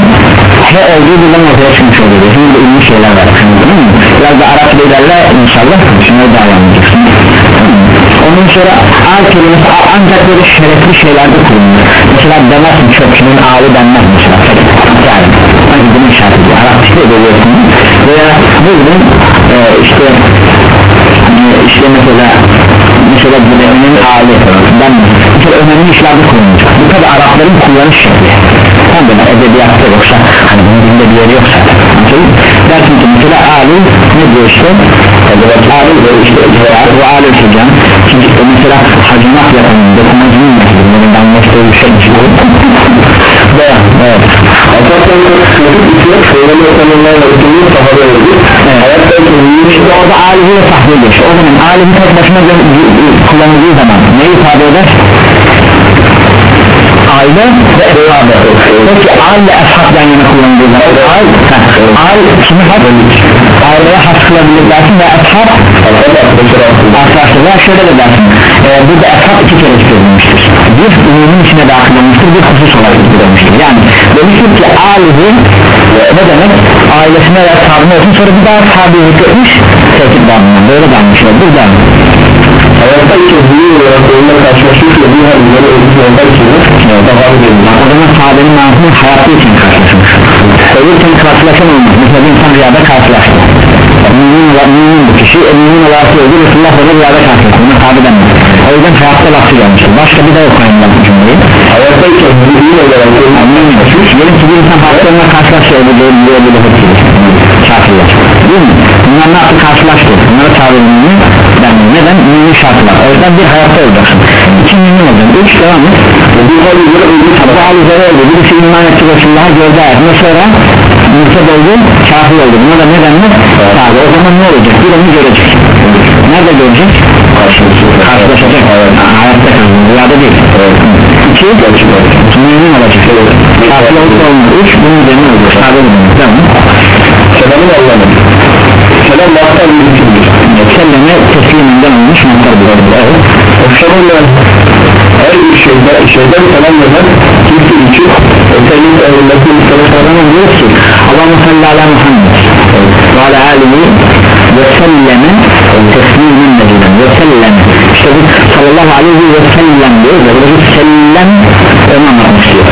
he olduğu buradan ortaya çıkmış oluyor. Şimdi de ünlü şeyler var Anladın mı? biraz da Arapça ilerle inşallah şimdi daha anlayacaksın. Ondan sonra al kelimesi ancak böyle şerefli şeylerde kullanılır. Mesela demezsin kimin ağlı denmez mesela. Yani hani bunu işaret ediyor Arapçada görüyorsun veya bugün e, işte hani işte mesela mesela ali ben bir kere önemli işlerde kullanılacak. Bu tabi Arapların kullanış şekli tam böyle edebiyatta yoksa hani bunun dilinde bir yeri yoksa anladın dersin ki mesela alim ne diyor işte evet alim ve işte bu alim hocam çünkü mesela hacimat yapan dokumacının mesela bunun anlaştığı bir şey Beyan, evet. Atatürk'ün Peygamber sallallahu aleyhi ve sellem'in sahabe oldu. İşte orada alihi ve sahbihi geçiyor. O zaman alihi tek başına kullanıldığı zaman ne ifade eder? Aile ve eshabı. Peki al ve eshab yan yana kullanıldığı zaman al, al kimi has? Aileye has kılabilir dersin ve eshab arkadaşlar şöyle de dersin. E, burada eshab iki kere zikredilmiştir bir umumun içine dahil olmuştur bir husus olarak zikredilmiştir yani demiştir ki alihi ne demek? Ailesine ve ashabına olsun sonra bir daha sahabi zikretmiş tehdit bağımından böyle denmişler burada Hayattayken büyüğü olarak onunla karşılaşmış ve bir halinde ölmüş onlar için sahabe denildi. o zaman sahabenin manasını hayatta için karşılaşmış. Ölürken karşılaşan olmaz. Mesela bir insan rüyada karşılaştı mümin olan mümin bu kişi e, mümin olarak öldü Resulullah onu rüyada karşılaştı bunu denmez o yüzden hayatta lafı gelmiştir. Başka bir de ben bu cümleyi. Hayattayken büyüğü olarak ölmüş Diyelim ki bir insan karşılaşıyor bu böyle böyle böyle hepsi kafirler. Değil mi? Bunlar ne yaptı? Karşılaştı. Bunlara çağrılmıyor denmiyor neden? Mümin şartı var o yüzden bir hayatta olacaksın. İki mümin olacaksın. Üç devam et. Bir hal üzere ölmüş bu hal üzere oldu birisi iman etti Resulullah'a gördü ayetine sonra mürted oldu kafir oldu. Buna da ne denmez? Tabi o zaman ne olacak? Bir onu görecek nerede görecek? karşılaşacak. Hayatta kaldı. Rüyada değil. İki mümin olacak. Kafir oldu olmadı üç bunun üzerine olacak. Tabi olmadı tamam. Selamın Allah'ın Selam laftan hükümdür selleme tesliminden olmuş muhtar bir evet. Hoşçakalın her bir şeyden, şeyden selam veren kimse için ötelik insanı Sonra diyor ki. Allahümme salli ala Muhammed. Ve ala alihi ve selleme teslimin medilen ve sellem. İşte bu sallallahu aleyhi ve sellem diyor. Ve burada sellem onu anlatmış diyor.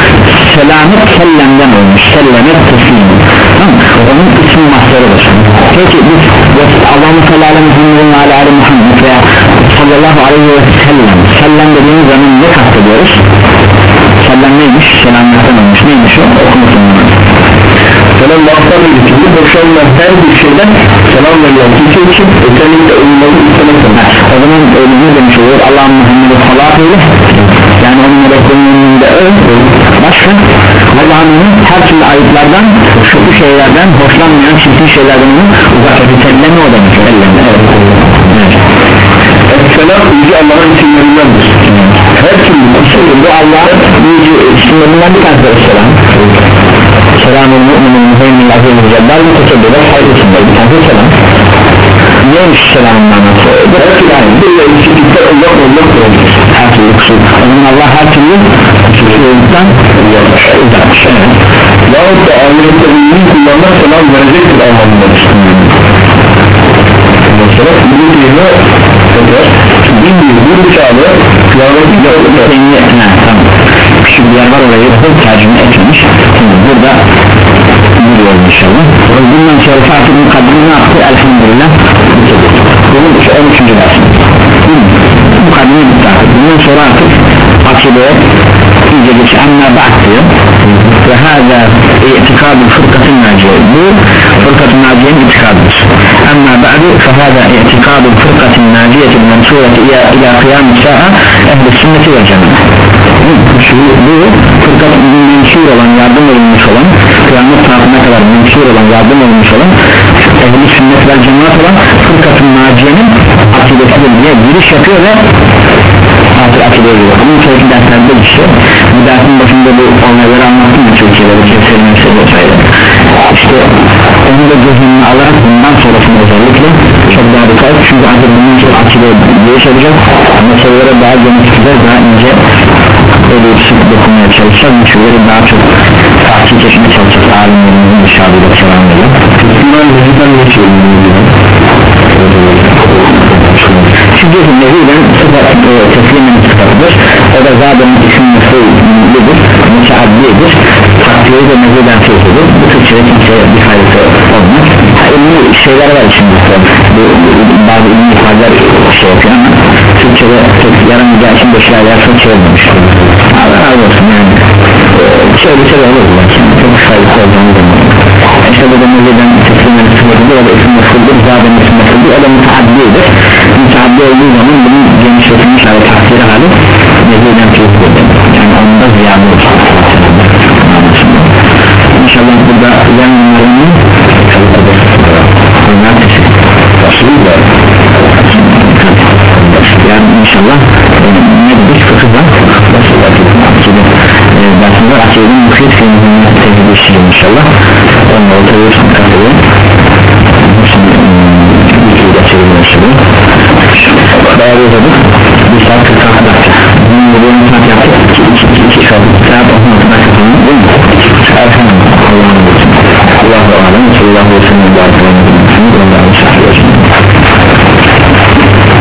Selamet sellemden olmuş sellemet teslim tamam onun ismi mahtarıdır peki biz salli ala Muhammed ve Muhammed veya sallallahu aleyhi ve sellem sellem dediğimiz zaman ne kastediyoruz Selam neymiş? Selametten olmuş. Neymiş o? Okumasın. Selam laftan hükümdür Boşanılan her bir şeyden selam verilen kimse için ötelikle ölümleri istemektir O zaman ölümü demiş olur. Allah'ın Muhammed'e salat eyle. Yani onun meleklerinin önünde öl. Başka? Allah'ın her türlü ayıplardan, şoku şeylerden, hoşlanmayan çirkin şeylerden onu uzak edin. Selleme o demiş. Selleme. Evet. Selam yüce Allah'ın isimlerindendir Her türlü kusur bu Allah'ın yüce isimlerinden bir tanesi selam. Selamun mu'minin müheymin azizir cebbal mutekebbir hayır isimleri bir tanesi selam. Neymiş selamın manası? Türlü aynı bir ve eksiklikten Allah olmak zorundur Her türlü kusur. O zaman Allah her türlü kusurluktan uzakmış. Evet. Yahut da ahirette ürünü kullanmak selam verecektir anlamındadır Mesela bunun yerine tekrar bin bir bir bıçağını kıyametin yapılır Seni, tamam. Küçük bir yer var orayı tercüme. Şimdi burada buyuruyor inşallah. Bundan sonra Fatih Mukaddim'i ne yaptı? Elhamdülillah. Bunun 13. dersi. Mukaddim'i bitti artık. Bundan sonra artık akideye iyice geçiyor. Amma ba'd diyor. Ve hâzâ i'tikâdü fırkatın naciye. Bu fırkatın naciyenin itikadıdır. Fehâzâ i'tikâdü fırkatın naciyetin mensureti ila kıyam-ı sa'a ehl-i sünneti ve cemaat. Şu, bu fırkat mensur olan yardım olunmuş olan kıyamet saatine kadar mensur olan yardım olunmuş olan ehli sünnet ve cemaat olan fırkatın naciyenin akidesidir diye giriş yapıyor ve artık akideye giriyor bunun sonraki derslerde geçiyor bu dersin başında bu olayları anlattım ya Türkiye'de bu kefir mensur olsaydı işte onu da göz önüne alarak bundan sonrasında özellikle çok daha dikkat çünkü artık bundan sonra akideye giriş yapacak meselelere daha geniş daha ince sık dokunmaya çalışacağız meşhuları daha çok tahkik etmeye çalışacağız alimlerimizin dışarıda selamlarıyla Müslüman veciben geçiyor Çünkü nehilen sıfat e, teslimin sıfatıdır. O da zaten isim mesulüdür Müteaddiyedir. Takdiri de nehilen sözüdür Bu Türkçe'de kimseye bir faydası olmaz. Ha, İlmi şeyler var içinde. Bu, Bazı ilmi ifadeler şey yapıyor ama Türkçe'de yarım bir için beşler yersen çevirmemiş Allah razı olsun yani. Ee, Çevirse şey de olur lakin çok saygı olduğunu demiyorum işte bu da mülkeden teslimen sınırlıdır ya da isim nasıldır zaten isim nasıldır ya da müteaddidir. Müteaddi olduğu zaman bunun genişletilmiş hali takdiri hali meziden çözülür yani onda ziyade olur inşallah burada yan numaralarını Rasulullah inşallah ne dedik fıkıhda dersinde akidenin muhit filminin tecrübe işleyeceğim inşallah onları tabi katılıyor şimdi ikiyi de çevirmeye başlayalım bayağı uzadık bir saat 46 dakika bunun bu bölümü saat yaptık 2 saat 2 saat 16 dakika falan değil mi? elhamdülillah Allah'ın olsun Allah'ın olsun Allah'ın olsun Allah'ın olsun Allah'ın olsun Allah'ın olsun